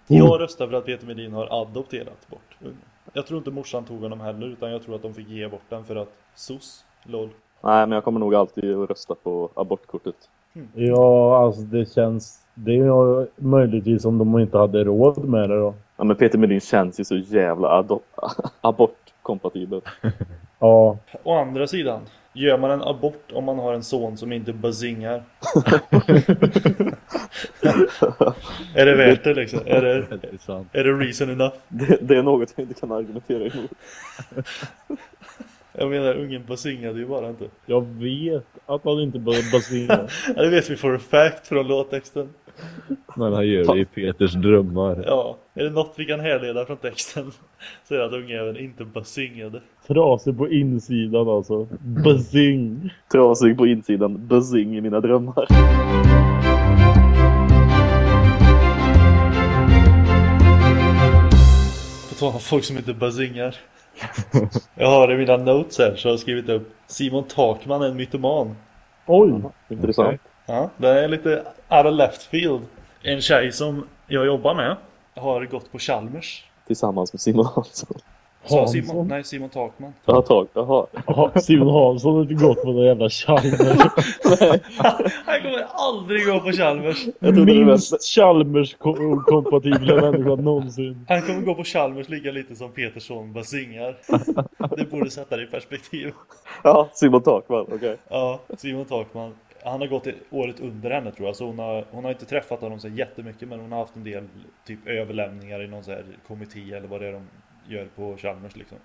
Jag röstar för att Peter Medin har adopterat bort ungen. Jag tror inte morsan tog honom heller utan jag tror att de fick ge bort den för att SOS, LOL. Nej, men jag kommer nog alltid att rösta på abortkortet. Ja, alltså det känns... Det är möjligtvis om de inte hade råd med det då. Ja, men Peter Medin känns ju så jävla abortkompatibel. Ja, Å andra sidan, Gör man en abort om man har en son som inte bazingar? är det värt det liksom? Är det, är det reason enough? Det, det är något jag inte kan argumentera emot. Jag menar, ungen bazingade ju bara inte. Jag vet att han inte basera. Ja, det vet vi for a fact från låttexten. Men han gör det i Peters drömmar. Ja, är det något vi kan härleda från texten så är det att ungjäveln inte bazingade. Trasig på insidan alltså. Basing. Trasig på insidan, buzzing i mina drömmar. På tal om folk som inte bazingar. Jag har i mina notes här så har jag skrivit upp Simon Takman är en mytoman. Oj. Intressant. Ja, det är lite out of left field. En tjej som jag jobbar med har gått på Chalmers. Tillsammans med Simon Hansson. Hansson. Simon? Nej, Simon Takman. Jaha, tag. Jaha. Ja, Simon Hansson har inte gått på den jävla Chalmers. Han kommer aldrig gå på Chalmers. Minst Chalmers-kompatibla människa någonsin. Han kommer gå på Chalmers lika lite som Petersson bazingar. Det borde sätta det i perspektiv. Ja, Simon Takman, okej. Ja, Simon Takman. Han har gått året under henne tror jag, så hon har, hon har inte träffat honom så jättemycket men hon har haft en del typ överlämningar i någon så här kommitté eller vad det är de gör på Chalmers liksom.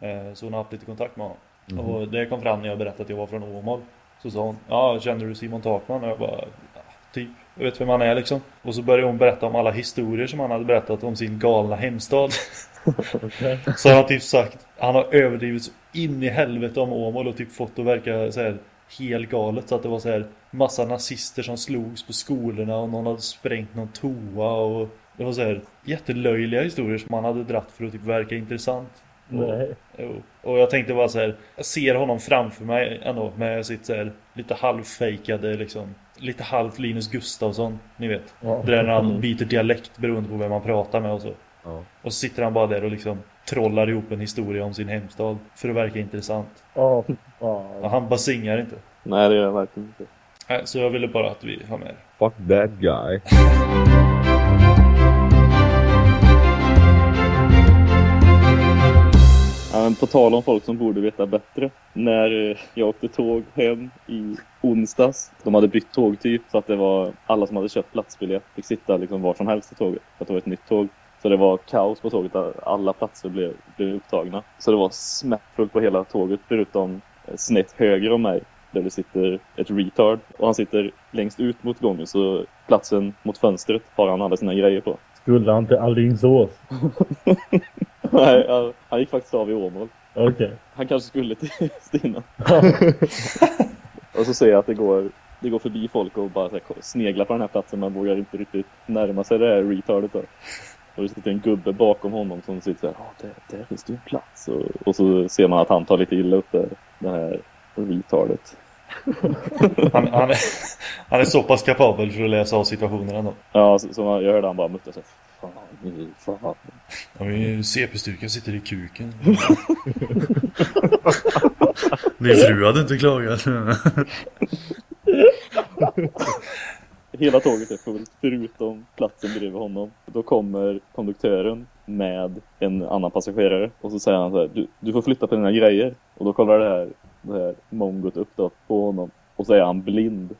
Eh, Så hon har haft lite kontakt med honom. Och det kom fram när jag berättade att jag var från Åmål. Så sa hon, ja känner du Simon Takman? Och jag bara, ja, typ. Jag vet vem han är liksom. Och så började hon berätta om alla historier som han hade berättat om sin galna hemstad. Så han har typ sagt, han har överdrivit så in i helvete om Åmål och typ fått att verka så här helt galet. Så att det var så här massa nazister som slogs på skolorna och någon hade sprängt någon toa och det var så här jättelöjliga historier som han hade dratt för att typ verka intressant. Nej. Jo. Och jag tänkte bara så här, jag ser honom framför mig ändå med sitt så här lite halvfejkade liksom, lite halvt Linus Gustafsson, ni vet. Ja. Det där när han byter dialekt beroende på vem man pratar med och så. Ja. Och så sitter han bara där och liksom trollar ihop en historia om sin hemstad för att verka intressant. Ja. Ja, han basingar inte. Nej, det är jag verkligen inte. Nej, Så jag ville bara att vi har med. Fuck that guy. Ja, men på tal om folk som borde veta bättre. När eh, jag åkte tåg hem i onsdags. De hade bytt tågtyp så att det var alla som hade köpt platsbiljett fick sitta liksom var som helst i tåget. För att det var ett nytt tåg. Så det var kaos på tåget. Alla platser blev, blev upptagna. Så det var smäckfullt på hela tåget förutom snett höger om mig. Där det sitter ett retard. Och han sitter längst ut mot gången så platsen mot fönstret har han alla sina grejer på. Skulle han till Alingsås? Nej, han- han gick faktiskt av i Åmål. Okej. Han kanske skulle till Stina. Och så ser jag att det går, det går förbi folk och bara sneglar på den här platsen men vågar inte riktigt närma sig det här retardet då. Och det sitter en gubbe bakom honom som sitter såhär, ja där, där finns det ju en plats. Och, och så ser man att han tar lite illa upp det, det här retardet. Han, han, är, han är så pass kapabel för att läsa av situationen ändå. Ja, så, så jag hörde han bara mutta sig. Fan, nu, fan. Ja, men CP-styrkan sitter i kuken. Din fru hade inte klagat. Hela tåget är fullt förutom platsen bredvid honom. Då kommer konduktören med en annan passagerare och så säger han så här, du, du får flytta på dina grejer. Och då kollar det här, det här mongot upp då på honom och så är han blind.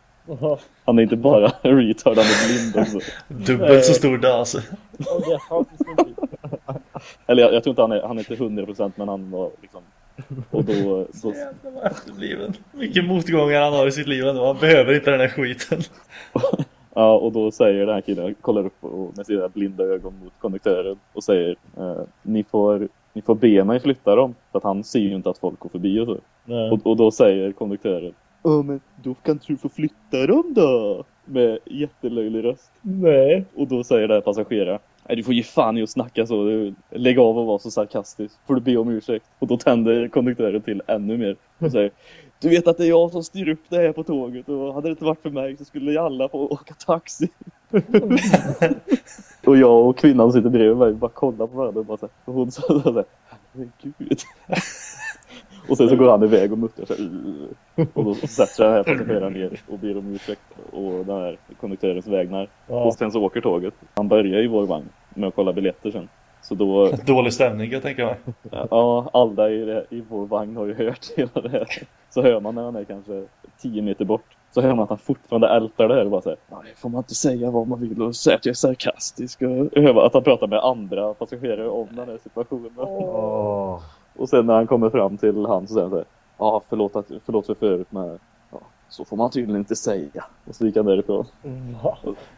Han är inte bara retard, han är blind också. Dubbelt så stor är han som blir- Eller jag, jag tror inte han är, han är inte 100% men han var liksom... Och då, Jävlar efterbliven. Vilken motgångar han har i sitt liv ändå. Han behöver inte den här skiten. Ja, och då säger den här killen, kollar upp och med sina blinda ögon mot konduktören och säger eh, ni, får, ni får be mig flytta dem. För att han ser ju inte att folk går förbi och så. Nej. Och, och då säger konduktören Ja men då kan du få flytta dem då? Med jättelöjlig röst. Nej. Och då säger den här passageraren Nej du får ge fan i att snacka så. Du, lägg av och vara så sarkastisk. Får du be om ursäkt. Och då tänder konduktören till ännu mer. Och säger Du vet att det är jag som styr upp det här på tåget. Och hade det inte varit för mig så skulle ju alla få åka taxi. och jag och kvinnan sitter bredvid mig bara kollar på varandra och bara så här, och hon sa så här, herregud. och sen så går han iväg och muttrar sig. Och då sätter sig den här passageraren ner och ber om ursäkt och den här konduktörens vägnar. Ja. Och sen så åker tåget. Han börjar i vår vagn med att kolla biljetter sen. Så då, Dålig stämning jag tänka mig. ja, alla i, det, i vår vagn har ju hört hela det här. Så hör man när han är kanske 10 meter bort. Så hör man att han fortfarande ältar det här och bara säger Nej, får man inte säga vad man vill och säga att jag är sarkastisk och hör att han pratar med andra passagerare om den här situationen. Åh. Och sen när han kommer fram till han så säger han så här, Ja, förlåt, att, förlåt för förut men ja, så får man tydligen inte säga. Och så gick han därifrån.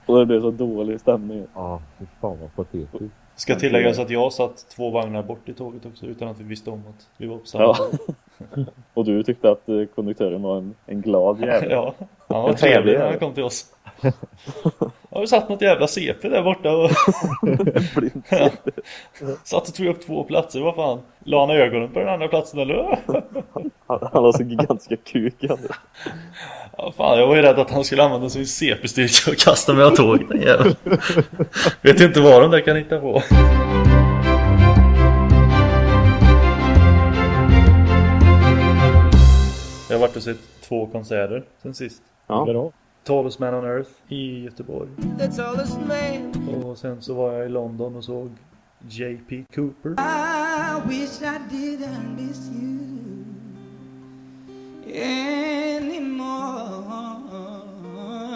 Och det blev så dålig stämning. Ja, fy fan vad patetiskt. Ska tilläggas att jag satt två vagnar bort i tåget också utan att vi visste om att vi var på samma Ja. Och du tyckte att eh, konduktören var en, en glad jävel. Ja, han var trevlig när han kom till oss. Ja, vi satt något jävla CP där borta och ja. satt och tog upp två platser, vad fan? La han ögonen på den andra platsen eller? Han, han har så gigantiska kuk han. Ja, fan, jag var ju rädd att han skulle använda sin CP-styrka och kasta mig av tåget den jäveln. Vet inte vad de där kan hitta på. Jag har varit och sett två konserter sen sist. Ja. Bra. Tallest Man on Earth i Göteborg. Och sen så var jag i London och såg JP Cooper. I wish I didn't miss you anymore.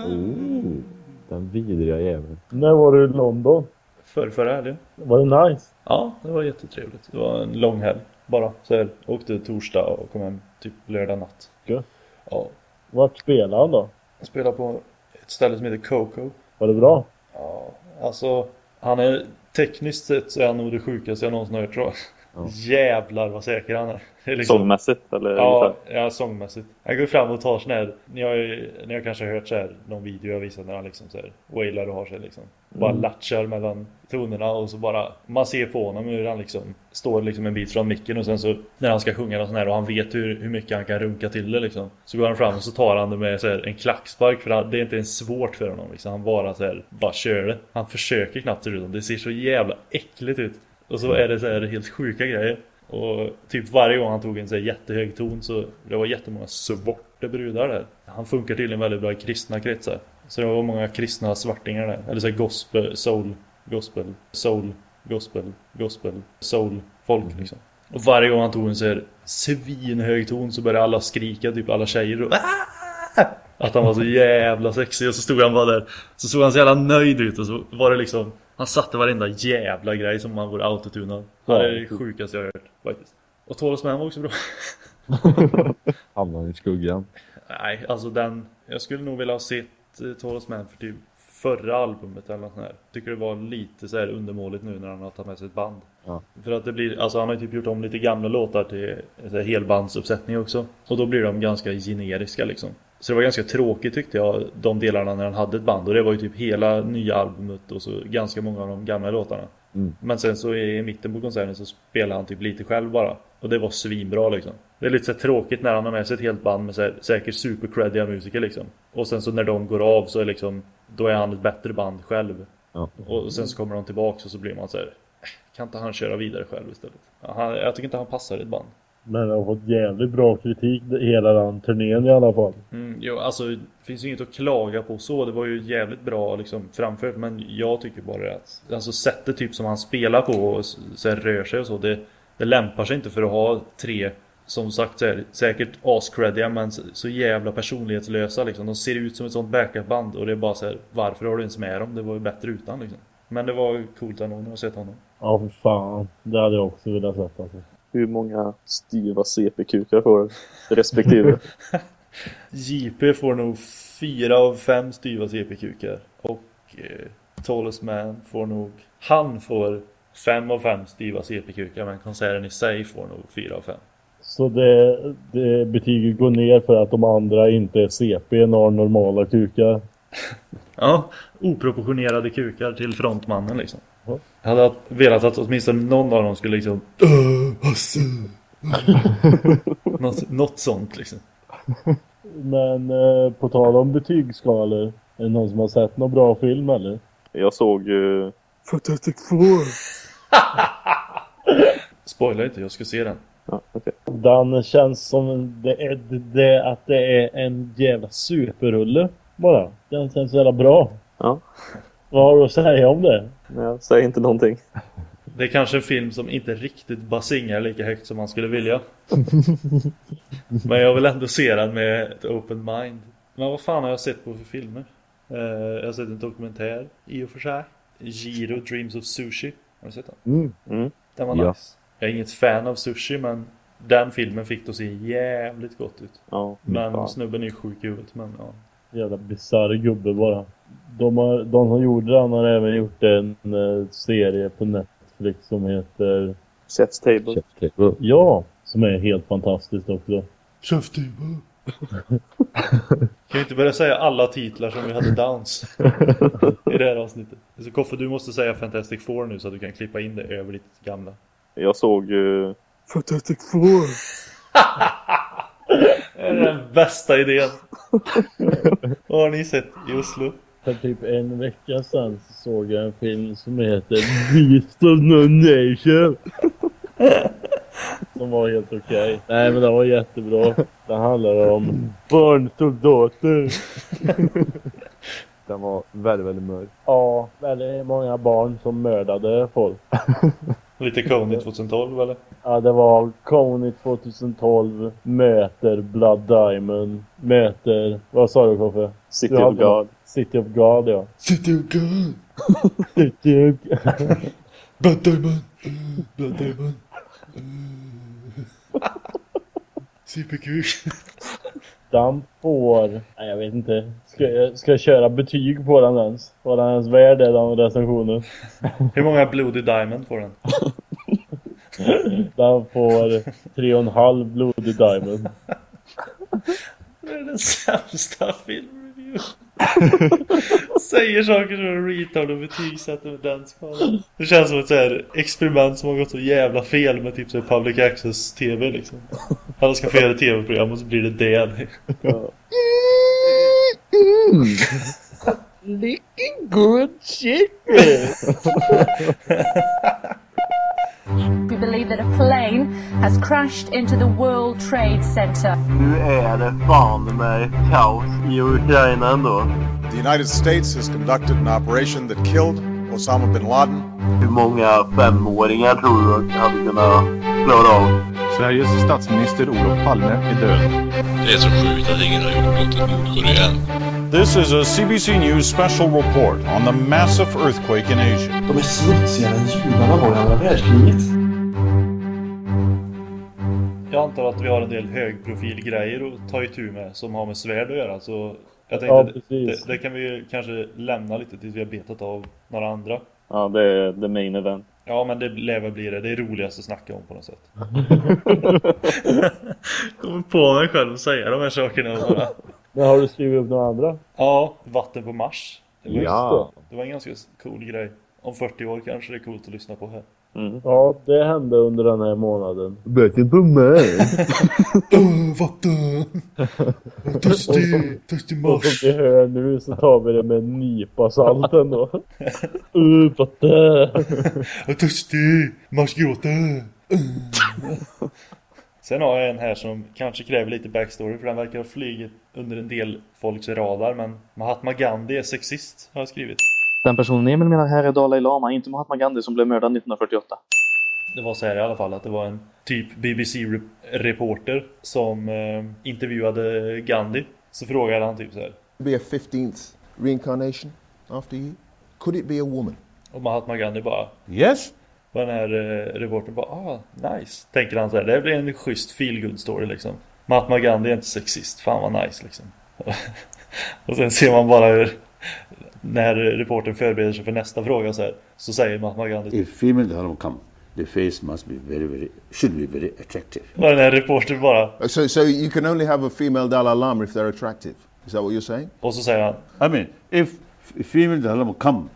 Oh, den vidriga jäveln. När var du i London? För förra helgen. Var det nice? Ja, det var jättetrevligt. Det var en lång helg bara. Så jag åkte torsdag och kom hem typ lördag natt. Gött. Ja. Vart spelade han då? Jag spelade på ett ställe som heter Coco. Var det bra? Ja, alltså han är tekniskt sett så är han nog det sjukaste jag någonsin har hört tror jag. Ja. Jävlar vad säker han är. Liksom- Sångmässigt eller Ja, ja, sångmässigt. Han går fram och tar sån här, ni har ju ni har kanske hört så här, någon video jag visat när han liksom så här, wailar och har sig liksom. Bara Mm. latchar mellan tonerna och så bara, man ser på honom hur han liksom står liksom en bit från micken och sen så när han ska sjunga något sån här och han vet hur, hur mycket han kan runka till det liksom. Så går han fram och så tar han det med så här, en klackspark för han, det är inte ens svårt för honom liksom. Han bara så här, bara kör det. Han försöker knappt utan det ser så jävla äckligt ut. Och så är det så här helt sjuka grejer. Och typ varje gång han tog en så här jättehög ton så det var jättemånga svarta brudar där. Han funkar tydligen väldigt bra i kristna kretsar. Så det var många kristna svartingar där. Eller så här gospel, soul, gospel, soul, gospel, gospel, soul folk liksom. Och varje gång han tog en så här svinhög ton så började alla skrika, typ alla tjejer och "Ah!" Att han var så jävla sexig och så stod han bara där Så såg han så jävla nöjd ut och så var det liksom Han satte varenda jävla grej som man vore autotunad ja, Det är det sjukaste jag har hört faktiskt. Och Tallest Man var också bra Hamnar i skuggan. Nej, alltså den Jag skulle nog vilja ha sett eh, Tallest Man för typ Förra albumet eller något sånt här. Tycker det var lite så här undermåligt nu när han har tagit med sig ett band. Ja. För att det blir, alltså han har ju typ gjort om lite gamla låtar till så här helbandsuppsättning också. Och då blir de ganska generiska liksom Så det var ganska tråkigt tyckte jag De delarna när han hade ett band. Och det var ju typ hela nya albumet och så ganska många av de gamla låtarna. Mm. Men sen så i mitten på konserten så spelade han typ lite själv bara. Och det var svinbra liksom. Det är lite så tråkigt när han har med sig ett helt band med så här, säkert supercreddiga musiker liksom. Och sen så när de går av så är liksom Då är han ett bättre band själv. Ja. Och sen så kommer de tillbaks och så blir man så här "Eh, Kan inte han köra vidare själv istället? Han, jag tycker inte han passar i ett band Men jag har fått jävligt bra kritik hela den turnén i alla fall. Mm, jo, alltså det finns ju inget att klaga på så. Det var ju jävligt bra liksom framfört. Men jag tycker bara att alltså sättet typ som han spelar på och s- så här, rör sig och så. Det, det lämpar sig inte för att ha tre som sagt så här, säkert ascreddiga men så, jävla personlighetslösa liksom. De ser ut som ett sånt backupband och det är bara så här, varför har du ens med dem? Det var ju bättre utan liksom. Men det var coolt ändå när jag sett honom. Ja, för fan. Det hade jag också velat sett alltså. Hur många styva CP-kukar får respektive? JP får nog fyra av fem styva CP-kukar. Och eh, Tallest Man får nog... Han får fem av fem styva CP-kukar men konserten i sig får nog fyra av fem. Så det, det betyget går ner för att de andra inte är CP, har normala kukar. Ja, oproportionerade kukar till frontmannen liksom. Ja. Jag hade velat att åtminstone någon av dem skulle liksom... Något, något sånt liksom. Men eh, på tal om betygsskalor. Är det någon som har sett någon bra film eller? Jag såg ju... Fantastic Spoila inte, jag ska se den. Ja, okej. Den känns som det är, det, att det är en jävla superrulle bara. Den känns så jävla bra. Ja. Vad har du att säga om det? Jag säger inte någonting. Det är kanske en film som inte riktigt basingar lika högt som man skulle vilja. Men jag vill ändå se den med ett open mind. Men vad fan har jag sett på för filmer? Eh, jag har sett en dokumentär i och för sig. Giro Dreams of Sushi. Har du sett den? Mm. Mm. Den var Ja. nice. Jag är inget fan av sushi men den filmen fick det att se jävligt gott ut. Ja, Men fan. snubben är ju sjuk i huvudet men ja. Jävla bisarr gubbe bara. De, har, de som gjorde den har även gjort en eh, serie på Netflix som heter... Chef's Table. Chef Table. Ja! Som är helt fantastiskt också. Köftiba. Kan vi inte börja säga alla titlar som vi hade downs i det här avsnittet? Så Koffe, du måste säga Fantastic Four nu så att du kan klippa in det över ditt gamla. Jag såg ju Fantastic Four. Det är den bästa idén. Vad har ni sett i Oslo? För typ en vecka sedan så såg jag en film som heter Beast of No Nation. Som var helt okej. Nej men den var jättebra. Den handlar om barnsoldater. Den var väldigt, väldigt mörk. Ja, väldigt många barn som mördade folk. Lite Coney 2012 eller? Ja, det var Coney 2012 möter Blood Diamond möter... Vad sa du Koffe? City Du of God. City of God ja. City of God! City of Blood Diamond! Blood Diamond! Superkul! Den får... Nej, jag vet inte. Ska jag, ska jag köra betyg på den ens? Var den ens värd det, den recensionen? Hur många Bloody Diamond får den? Den får tre och en halv Bloody Diamond. Det är den sämsta filmreview. Säger saker som en retard och betygsätter med den skalan. Det känns som ett så här experiment som har gått så jävla fel med typ så public access tv liksom. Alla ska få göra tv-program och så blir det det. Licking good chicken! We believe that a plane has crashed into the World Trade Center. Nu är det fan med kaos i Ukraina ändå. The United States has conducted an operation that killed Osama bin Laden. Hur många femåringar tror du hade kunnat klara av? Sveriges statsminister Olof Palme är död. Det är så sjukt att ingen har gjort något åt Nordkorea än. This is a CBC News special report on the massive earthquake in Asia. De är smutsigare än judarna var i andra världskriget. Jag antar att vi har en del högprofilgrejer att ta itu med som har med svärd att göra. Så jag tänkte Ja, det, det kan vi kanske lämna lite tills vi har betat av några andra. Ja, det är the main event. Ja men det lär väl bli det. Det är roligast att snacka om på något sätt. Kommer på mig själv att säga de här sakerna bara. Men har du skrivit upp några andra? Ja, vatten på Mars. Det var, Ja. det var en ganska cool grej. Om 40 år kanske det är coolt att lyssna på här. Ja, det hände under den här månaden. Böten på mig! Vatten! Törstig! Törstig Och som vi hör nu så tar vi det med en nypa salt ändå. Vatten! Törstig! Mars gråter! Sen har jag en här som kanske kräver lite backstory för den verkar ha flugit under en del folks radar men Mahatma Gandhi är sexist har jag skrivit. Den personen Emil menar här är Dalai Lama, inte Mahatma Gandhi som blev mördad 1948. Det var så här i alla fall att det var en typ BBC-reporter som eh, intervjuade Gandhi. Så frågade han typ så här. be a 15th reincarnation after you? Could it be a woman? Och Mahatma Gandhi bara Yes? Och den här eh, reportern bara ah, nice. Tänker han så här, det blir en schysst feelgood story liksom. Mahatma Gandhi är inte sexist, fan vad nice liksom. och sen ser man bara hur när reportern förbereder sig för nästa fråga så här så säger Mahatma Gandhi If female dharma come, the face must be very, very, should be very attractive. och den här reportern bara So, so you can only have a female Dalai Lama if they're attractive. Is that what you're saying? och så säger han I mean, if female dharma come,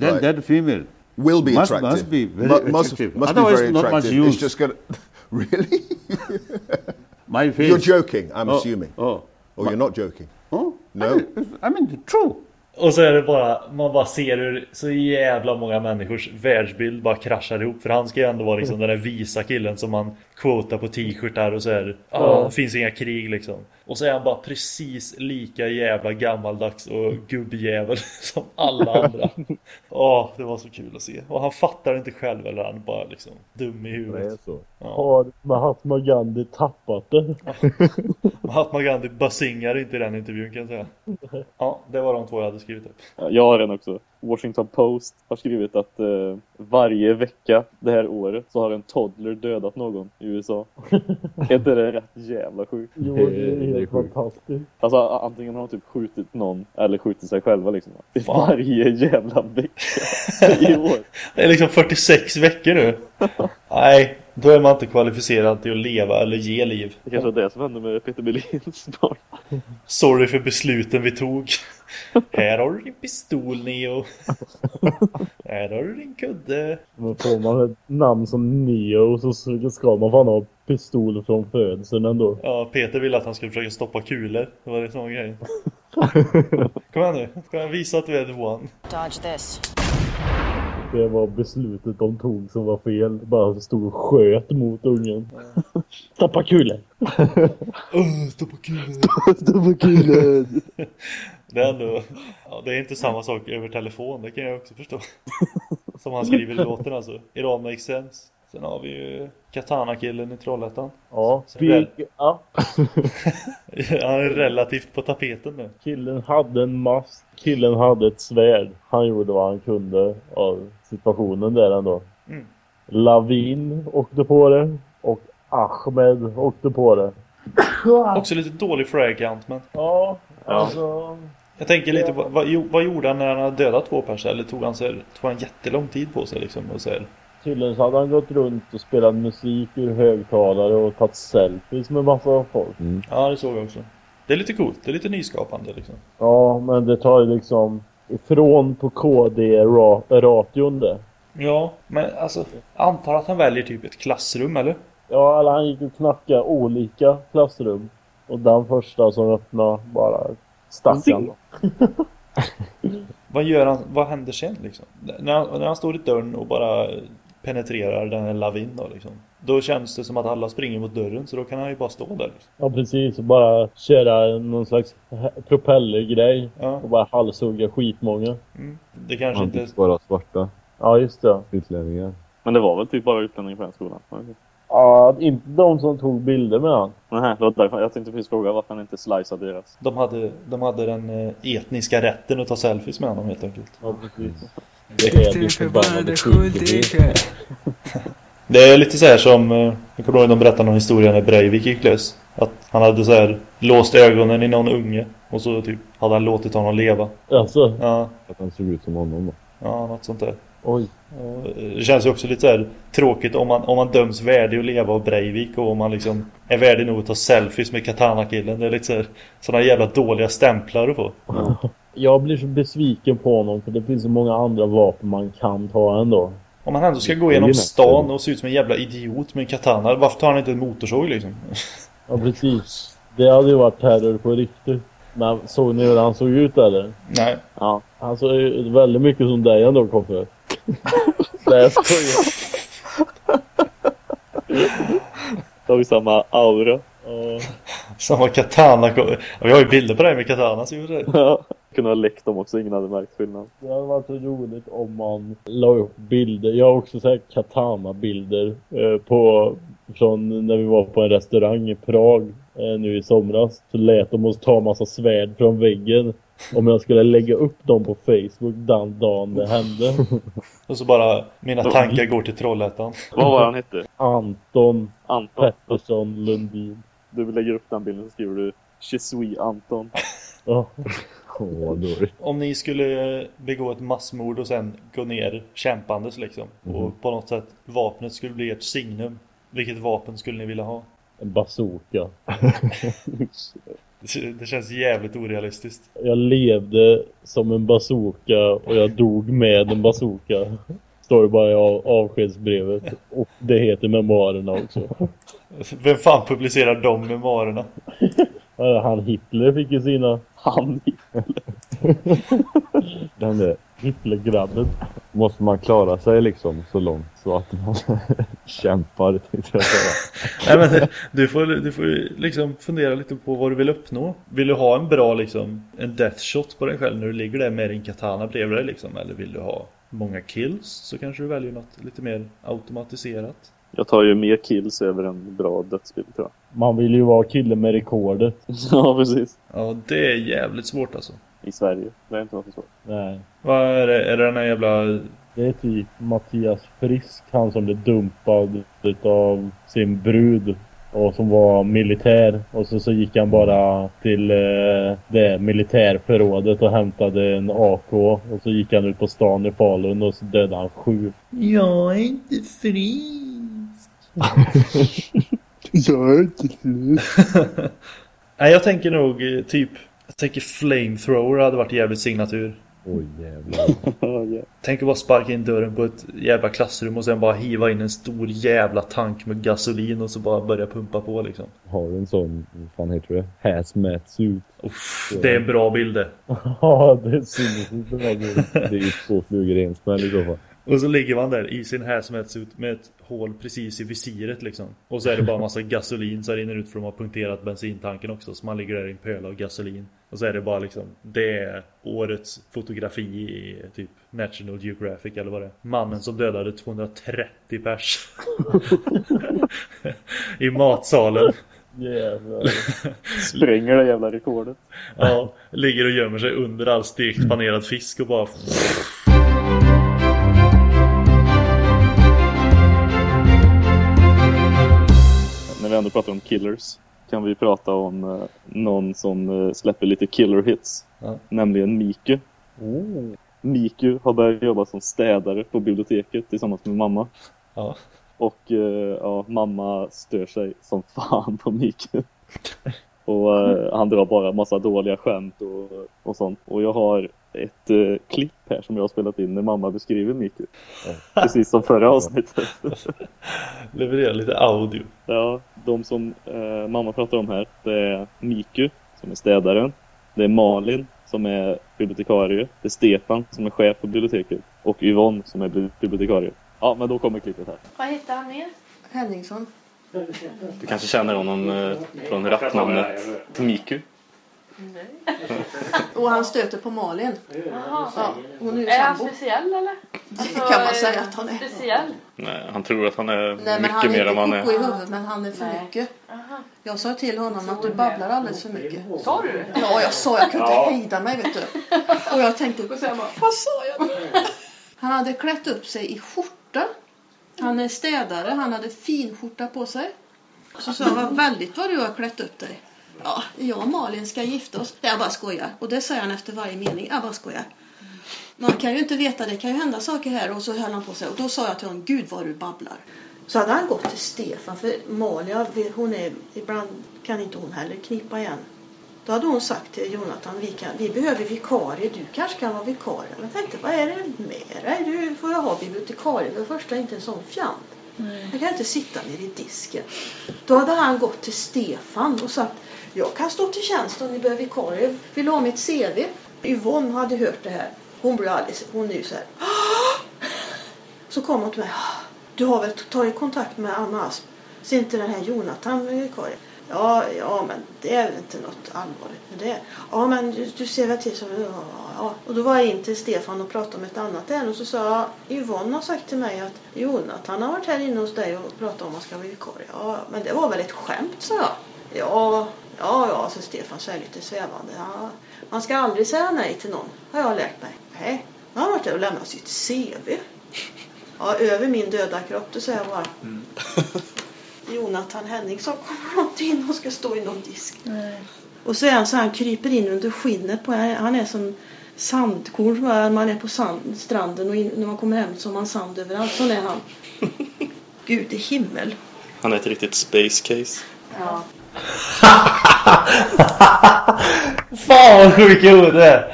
then Right. that female Will be must, attractive. must be very Mu- must, attractive. must be Otherwise, very not much attractive. use. It's just gonna. really? My face. You're joking. I'm Oh, assuming. Oh. Or you're not joking. Oh, No. I mean, I mean true. Och så är det bara, man bara ser hur så jävla många människors världsbild bara kraschar ihop. För han ska ju ändå vara liksom den där visa killen som man quotar på t-shirtar och så är det, ah, Ja. det finns inga krig liksom. Och så är han bara precis lika jävla gammaldags och gubbjävel som alla andra. Åh, det var så kul att se. Och han fattar inte själv eller han är bara liksom dum i huvudet. så. Har Mahatma Gandhi tappat det? Mahatma Gandhi basingar inte i den intervjun kan jag säga. Ja, det var de två jag hade skrivit. Ja, Jag har en också. Washington Post har skrivit att eh, varje vecka det här året så har en toddler dödat någon i USA. är inte det rätt jävla sjukt? Jo, det är helt fantastiskt. Alltså antingen har de typ skjutit någon eller skjutit sig själva liksom. Varje jävla vecka i år. Det är liksom 46 veckor nu. Nej, då är man inte kvalificerad till att leva eller ge liv. Det kanske var det som hände med Peter Melins barn. Sorry för besluten vi tog. Här har du din pistol Neo. Här har du din kudde. Men får man ett namn som Neo så ska man fan ha pistol från födseln ändå. Ja, Peter ville att han skulle försöka stoppa kulor. Det var det som var grejen. Kom igen nu. Kom igen, visa att du är the one. Dodge this. Det var beslutet de tog som var fel. Bara stod och sköt mot ungen. Stoppa kulor! Uh, stoppa kulor. Stoppa kulor! Det är ändå, ja, det är inte samma sak över telefon, det kan jag också förstå. Som han skriver i låten alltså. It all makes sense. Sen har vi ju Katana-killen i Trollhättan. Ja, Sen big up. Han är relativt på tapeten nu. Killen hade en mask. Killen hade ett svärd. Han gjorde vad han kunde av situationen där ändå. Mm. Lavin åkte på det. Och Ahmed åkte på det. Också lite dålig frag count men. Ja, Ja. alltså... Jag tänker lite, vad, vad, vad gjorde han när han hade dödat två personer? Eller tog han, så här, tog han jättelång tid på sig liksom? Och så här, Tydligen så hade han gått runt och spelat musik ur högtalare och tagit selfies med massa folk. Ja, det såg jag också. Det är lite coolt, det är lite nyskapande liksom. Ja, men det tar ju liksom ifrån på KD-ration det. Ja, men alltså, antar att han väljer typ ett klassrum eller? Ja, eller han gick och knackade olika klassrum. Och den första som öppnade bara stack han. Vad gör han, vad händer sen liksom? När han, när han står i dörren och bara penetrerar den här lavin då liksom. Då känns det som att alla springer mot dörren så då kan han ju bara stå där. Liksom. Ja, precis. Och bara köra någon slags propellergrej. Ja. Och bara halshugga skitmånga. Mm. Det kanske Han inte... bara svarta Ja, just det. utlänningar. Men det var väl typ bara utlänningar på den skolan? Ja, inte de som tog bilder med han. Nej, det var därför jag tänkte precis fråga varför han inte sliceade deras. De hade, de hade den eh, etniska rätten att ta selfies med honom helt enkelt. Ja, precis. Det är förbannade skyldighet. Det är lite så här som, eh, jag kommer ihåg de berättade någon historia när Breivik gick lös. Att han hade så här låst ögonen i någon unge och så typ hade han låtit honom leva. Alltså? Ja, Att han såg ut som honom då. ja något sånt där. Oj. Eh, Det känns ju också lite så här tråkigt om man, om man döms värdig att leva av Breivik och om man liksom är värdig nog att ta selfies med Katana-killen. Det är lite så här, sådana jävla dåliga stämplar att få. Jag blir så besviken på honom för det finns så många andra vapen man kan ta ändå. Om man ändå ska gå igenom stan och se ut som en jävla idiot med en katana, varför tar han inte en motorsåg liksom? Ja, precis. Det hade ju varit terror på riktigt. Men såg ni hur han såg ut eller? Nej. Ja. Han såg ju väldigt mycket som dig ändå, Koffe. Nej, jag skojar. Har vi samma aura? Ja. Samma katana. Vi har ju bilder på dig med katana så gjorde det. Ja. Kunde ha läckt dem också, ingen hade märkt skillnad. Det hade varit så roligt om man la upp bilder. Jag har också sett katana-bilder eh, på från när vi var på en restaurang i Prag eh, nu i somras. Så lät de oss ta massa svärd från väggen. Om jag skulle lägga upp dem på Facebook den dagen det hände. Och så bara, mina tankar går till Trollhättan. Vad var han hette? Anton Anton. Pettersson Lundin. Du lägger upp den bilden så skriver du suis Anton. Ja. Åh, dåligt. Om ni skulle begå ett massmord och sen gå ner kämpandes liksom. Och på något sätt vapnet skulle bli ert signum. Vilket vapen skulle ni vilja ha? En bazooka. Det- känns jävligt orealistiskt. Jag levde som en bazooka och jag dog med en bazooka. Står det bara i av- avskedsbrevet. Och det heter memoarerna också. Vem fan publicerar de memoarerna? Han Hitler fick ju sina. Han Den där Hitlergrabben. Måste man klara sig liksom så långt så att man kämpar tänkte jag säga. Nej, men du får, du får liksom fundera lite på vad du vill uppnå. Vill du ha en bra liksom, en death shot på dig själv när du ligger där med din katana bredvid dig liksom? Eller vill du ha många kills så kanske du väljer något lite mer automatiserat. Jag tar ju mer kills över en bra dödsbild tror jag. Man vill ju vara killen med rekordet. Ja, precis. Ja, det är jävligt svårt alltså. I Sverige. Det är inte något svårt. Nej. Vad är det? Är det den här jävla... Det är typ Mattias Frisk, han som blev dumpad utav sin brud och som var militär. Och så, så gick han bara till eh, det militärförrådet och hämtade en AK. Och så gick han ut på stan i Falun och så dödade han sju. Jag är inte frisk. Jag är inte frisk. Nej, jag tänker nog eh, typ... Jag tänker flamethrower hade varit jävligt signatur. Oj jävlar. Tänk att bara sparka in dörren på ett jävla klassrum och sen bara hiva in en stor jävla tank med gasolin och så bara börja pumpa på liksom. Har du en sån, vad fan heter det? Hazmat suit. Uff, det är en bra bild det. Ja, det är bra. Det är ju två flugor i en smäll i så fall. Och så ligger man där i sin hazmat-suit med ett hål precis i visiret liksom. Och så är det bara massa gasolin så rinner ut för de har punkterat bensintanken också. Så man ligger där i en pöl av gasolin. Och så är det bara liksom, det är årets fotografi i typ National Geographic eller vad det är. Mannen som dödade 230 pers. I matsalen. Jävlar. Spränger det jävla rekordet. Ja, ligger och gömmer sig under all stekt panerad fisk och bara... ändå pratar om killers kan vi prata om eh, någon som eh, släpper lite killer hits. Ja. Nämligen Miku. Oh. Miku har börjat jobba som städare på biblioteket tillsammans med mamma. Ja. Och eh, ja, mamma stör sig som fan på Miku. Och eh, han drar bara massa dåliga skämt och, och sånt. Och jag har ett eh, klipp här som jag har spelat in när mamma beskriver Miku. Precis som förra avsnittet. Leverera lite audio. Ja, de som eh, mamma pratar om här, det är Miku som är städaren. Det är Malin som är bibliotekarie. Det är Stefan som är chef på biblioteket. Och Yvonne som är bi- bibliotekarie. Ja, men då kommer klippet här. Vad heter han mer? Henningsson. Du kanske känner honom eh, från rapnamnet Miku? Och han stöter på Malin. Jaha. Ja, hon är ju Är han sambo. speciell eller? Det kan man säga att han är. Speciell? Nej, han tror att han är Nej men mycket han är mer än vad han inte koko i är. huvudet men han är för Nej. mycket. Jag sa till honom att du babblar alldeles för mycket. Sa du? Ja, jag sa jag kunde Ja. inte hejda mig vet du. Och jag tänkte, vad sa jag nu? Han hade klätt upp sig i skjorta. Han är städare, han hade fin skjorta på sig. Så sa jag, vad väldigt vad du har klätt upp dig. Ja, jag och Malin ska gifta oss. Jag bara skojar. Och det säger han efter varje mening. Jag bara skojar. Man kan ju inte veta, det kan ju hända saker här. Och så höll han på sig. Och då sa jag till honom, gud vad du babblar. Så hade han gått till Stefan, för Malia, hon är, ibland kan inte hon heller knipa igen. Då hade hon sagt till Jonathan, vi, kan, vi behöver vikarie, du kanske kan vara vikarie. Men jag tänkte, vad är det med dig? Du får ju ha bibliotekarie. För det första inte en sån fjant. Jag kan inte sitta nere i disken. Då hade han gått till Stefan och sagt, jag kan stå till tjänst om ni behöver vikarie. Vill du ha mitt CV? Yvonne hade hört det här. Hon blev alldeles, hon är ju så här. Så kom hon till mig. Du har väl tagit kontakt med Anna Asp? Ser inte den här Jonathan vikarie? Ja, ja, men det är väl inte något allvarligt med det. Ja, men du, du ser väl till så. Ja, ja. Och då var jag in till Stefan och pratade om ett annat ärende och så sa jag, Yvonne har sagt till mig att Jonathan har varit här inne hos dig och pratat om att han ska vara vikarie. Ja, men det var väl ett skämt, sa jag. Ja, ja, ja, så Stefan så här lite svävande. Ja, man ska aldrig säga nej till någon, har jag lärt mig. Nej, han har varit där och lämnat sitt CV. Ja, över min döda kropp, det säger jag bara. Jonathan Henningsson kommer inte in och ska stå i någon disk. Och så är han så han kryper in under skinnet på Han är som sandkorn som är, man är på sand, stranden och in, när man kommer hem så har man sand överallt. Sån är han. Gud i himmel. Han är ett riktigt space case. Ja. Fan vad sjuk i huvudet.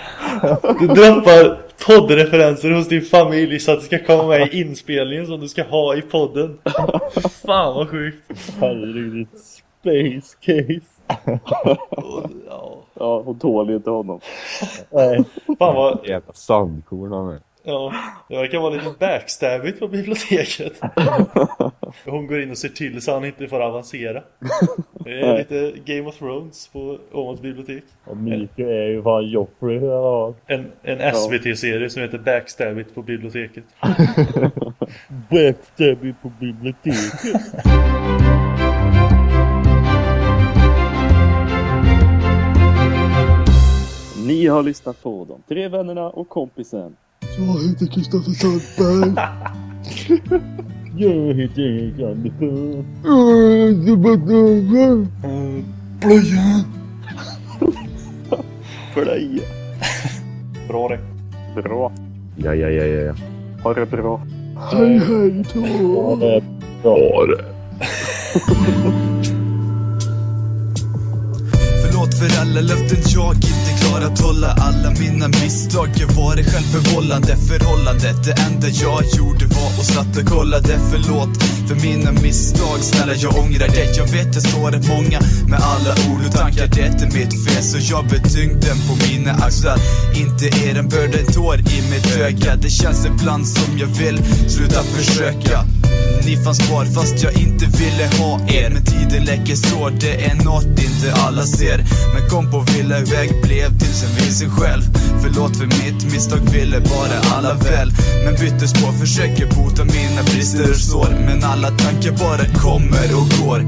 Du droppar poddreferenser hos din familj så att det ska komma med i inspelningen som du ska ha i podden. Fan vad sjukt. Herregud, space case. ja. Ja, hon tål ju inte honom. Nej. Fan vad... Jävla sandkorn han är. Ja, det verkar vara lite backstabbigt på biblioteket. Hon går in och ser till så han inte får avancera. Det är lite Game of Thrones på Åmåls bibliotek. Och Mikael är ju fan Joffrey. Ja. En, en SVT-serie som heter Backstabbigt på biblioteket. Backstabbing på biblioteket. Ni har lyssnat på De tre vännerna och kompisen. Jag heter Kristoffer Sandberg. Jag heter Erik Andersson. Blöjan. Blöja. Bra det. Bra. Ja, ja, ja, ja. Ha det bra. Hej, hej då. Ja, det. Förlåt för alla löften jag inte för att hålla Alla mina misstag, jag var det självförvållande förhållandet Det enda jag gjorde var att satt och kollade. Förlåt för mina misstag, snälla jag ångrar det. Jag vet det står många med alla ord och tankar. Det är mitt fel så jag bär tyngden på mina axlar. Inte er en börda, en tår i mitt öga. Det känns ibland som jag vill sluta försöka. Ni fanns kvar fast jag inte ville ha er. Men tiden läker sår, det är något inte alla ser. Men kom på villa, väg, blev till sen vid sig själv. Förlåt för mitt misstag, ville bara alla väl. Men bytte spår, försöker bota mina brister och sår. Men alla tankar bara kommer och går.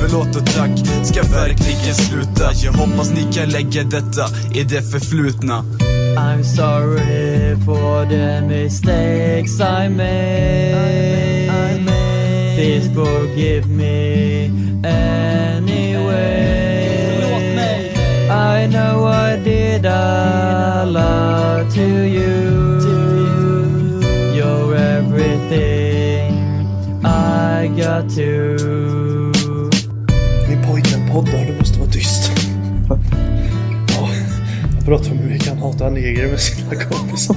Förlåt och tack, ska verkligen sluta? Jag hoppas ni kan lägga detta i det förflutna. I'm sorry for the mistakes I made. Please forgive me anyway. I know I did a lot to you. You're everything I got to. Min pojkvän poddar, du måste vara tyst. Ja, jag pratar om hur vi kan hata negrer med sina kompisar.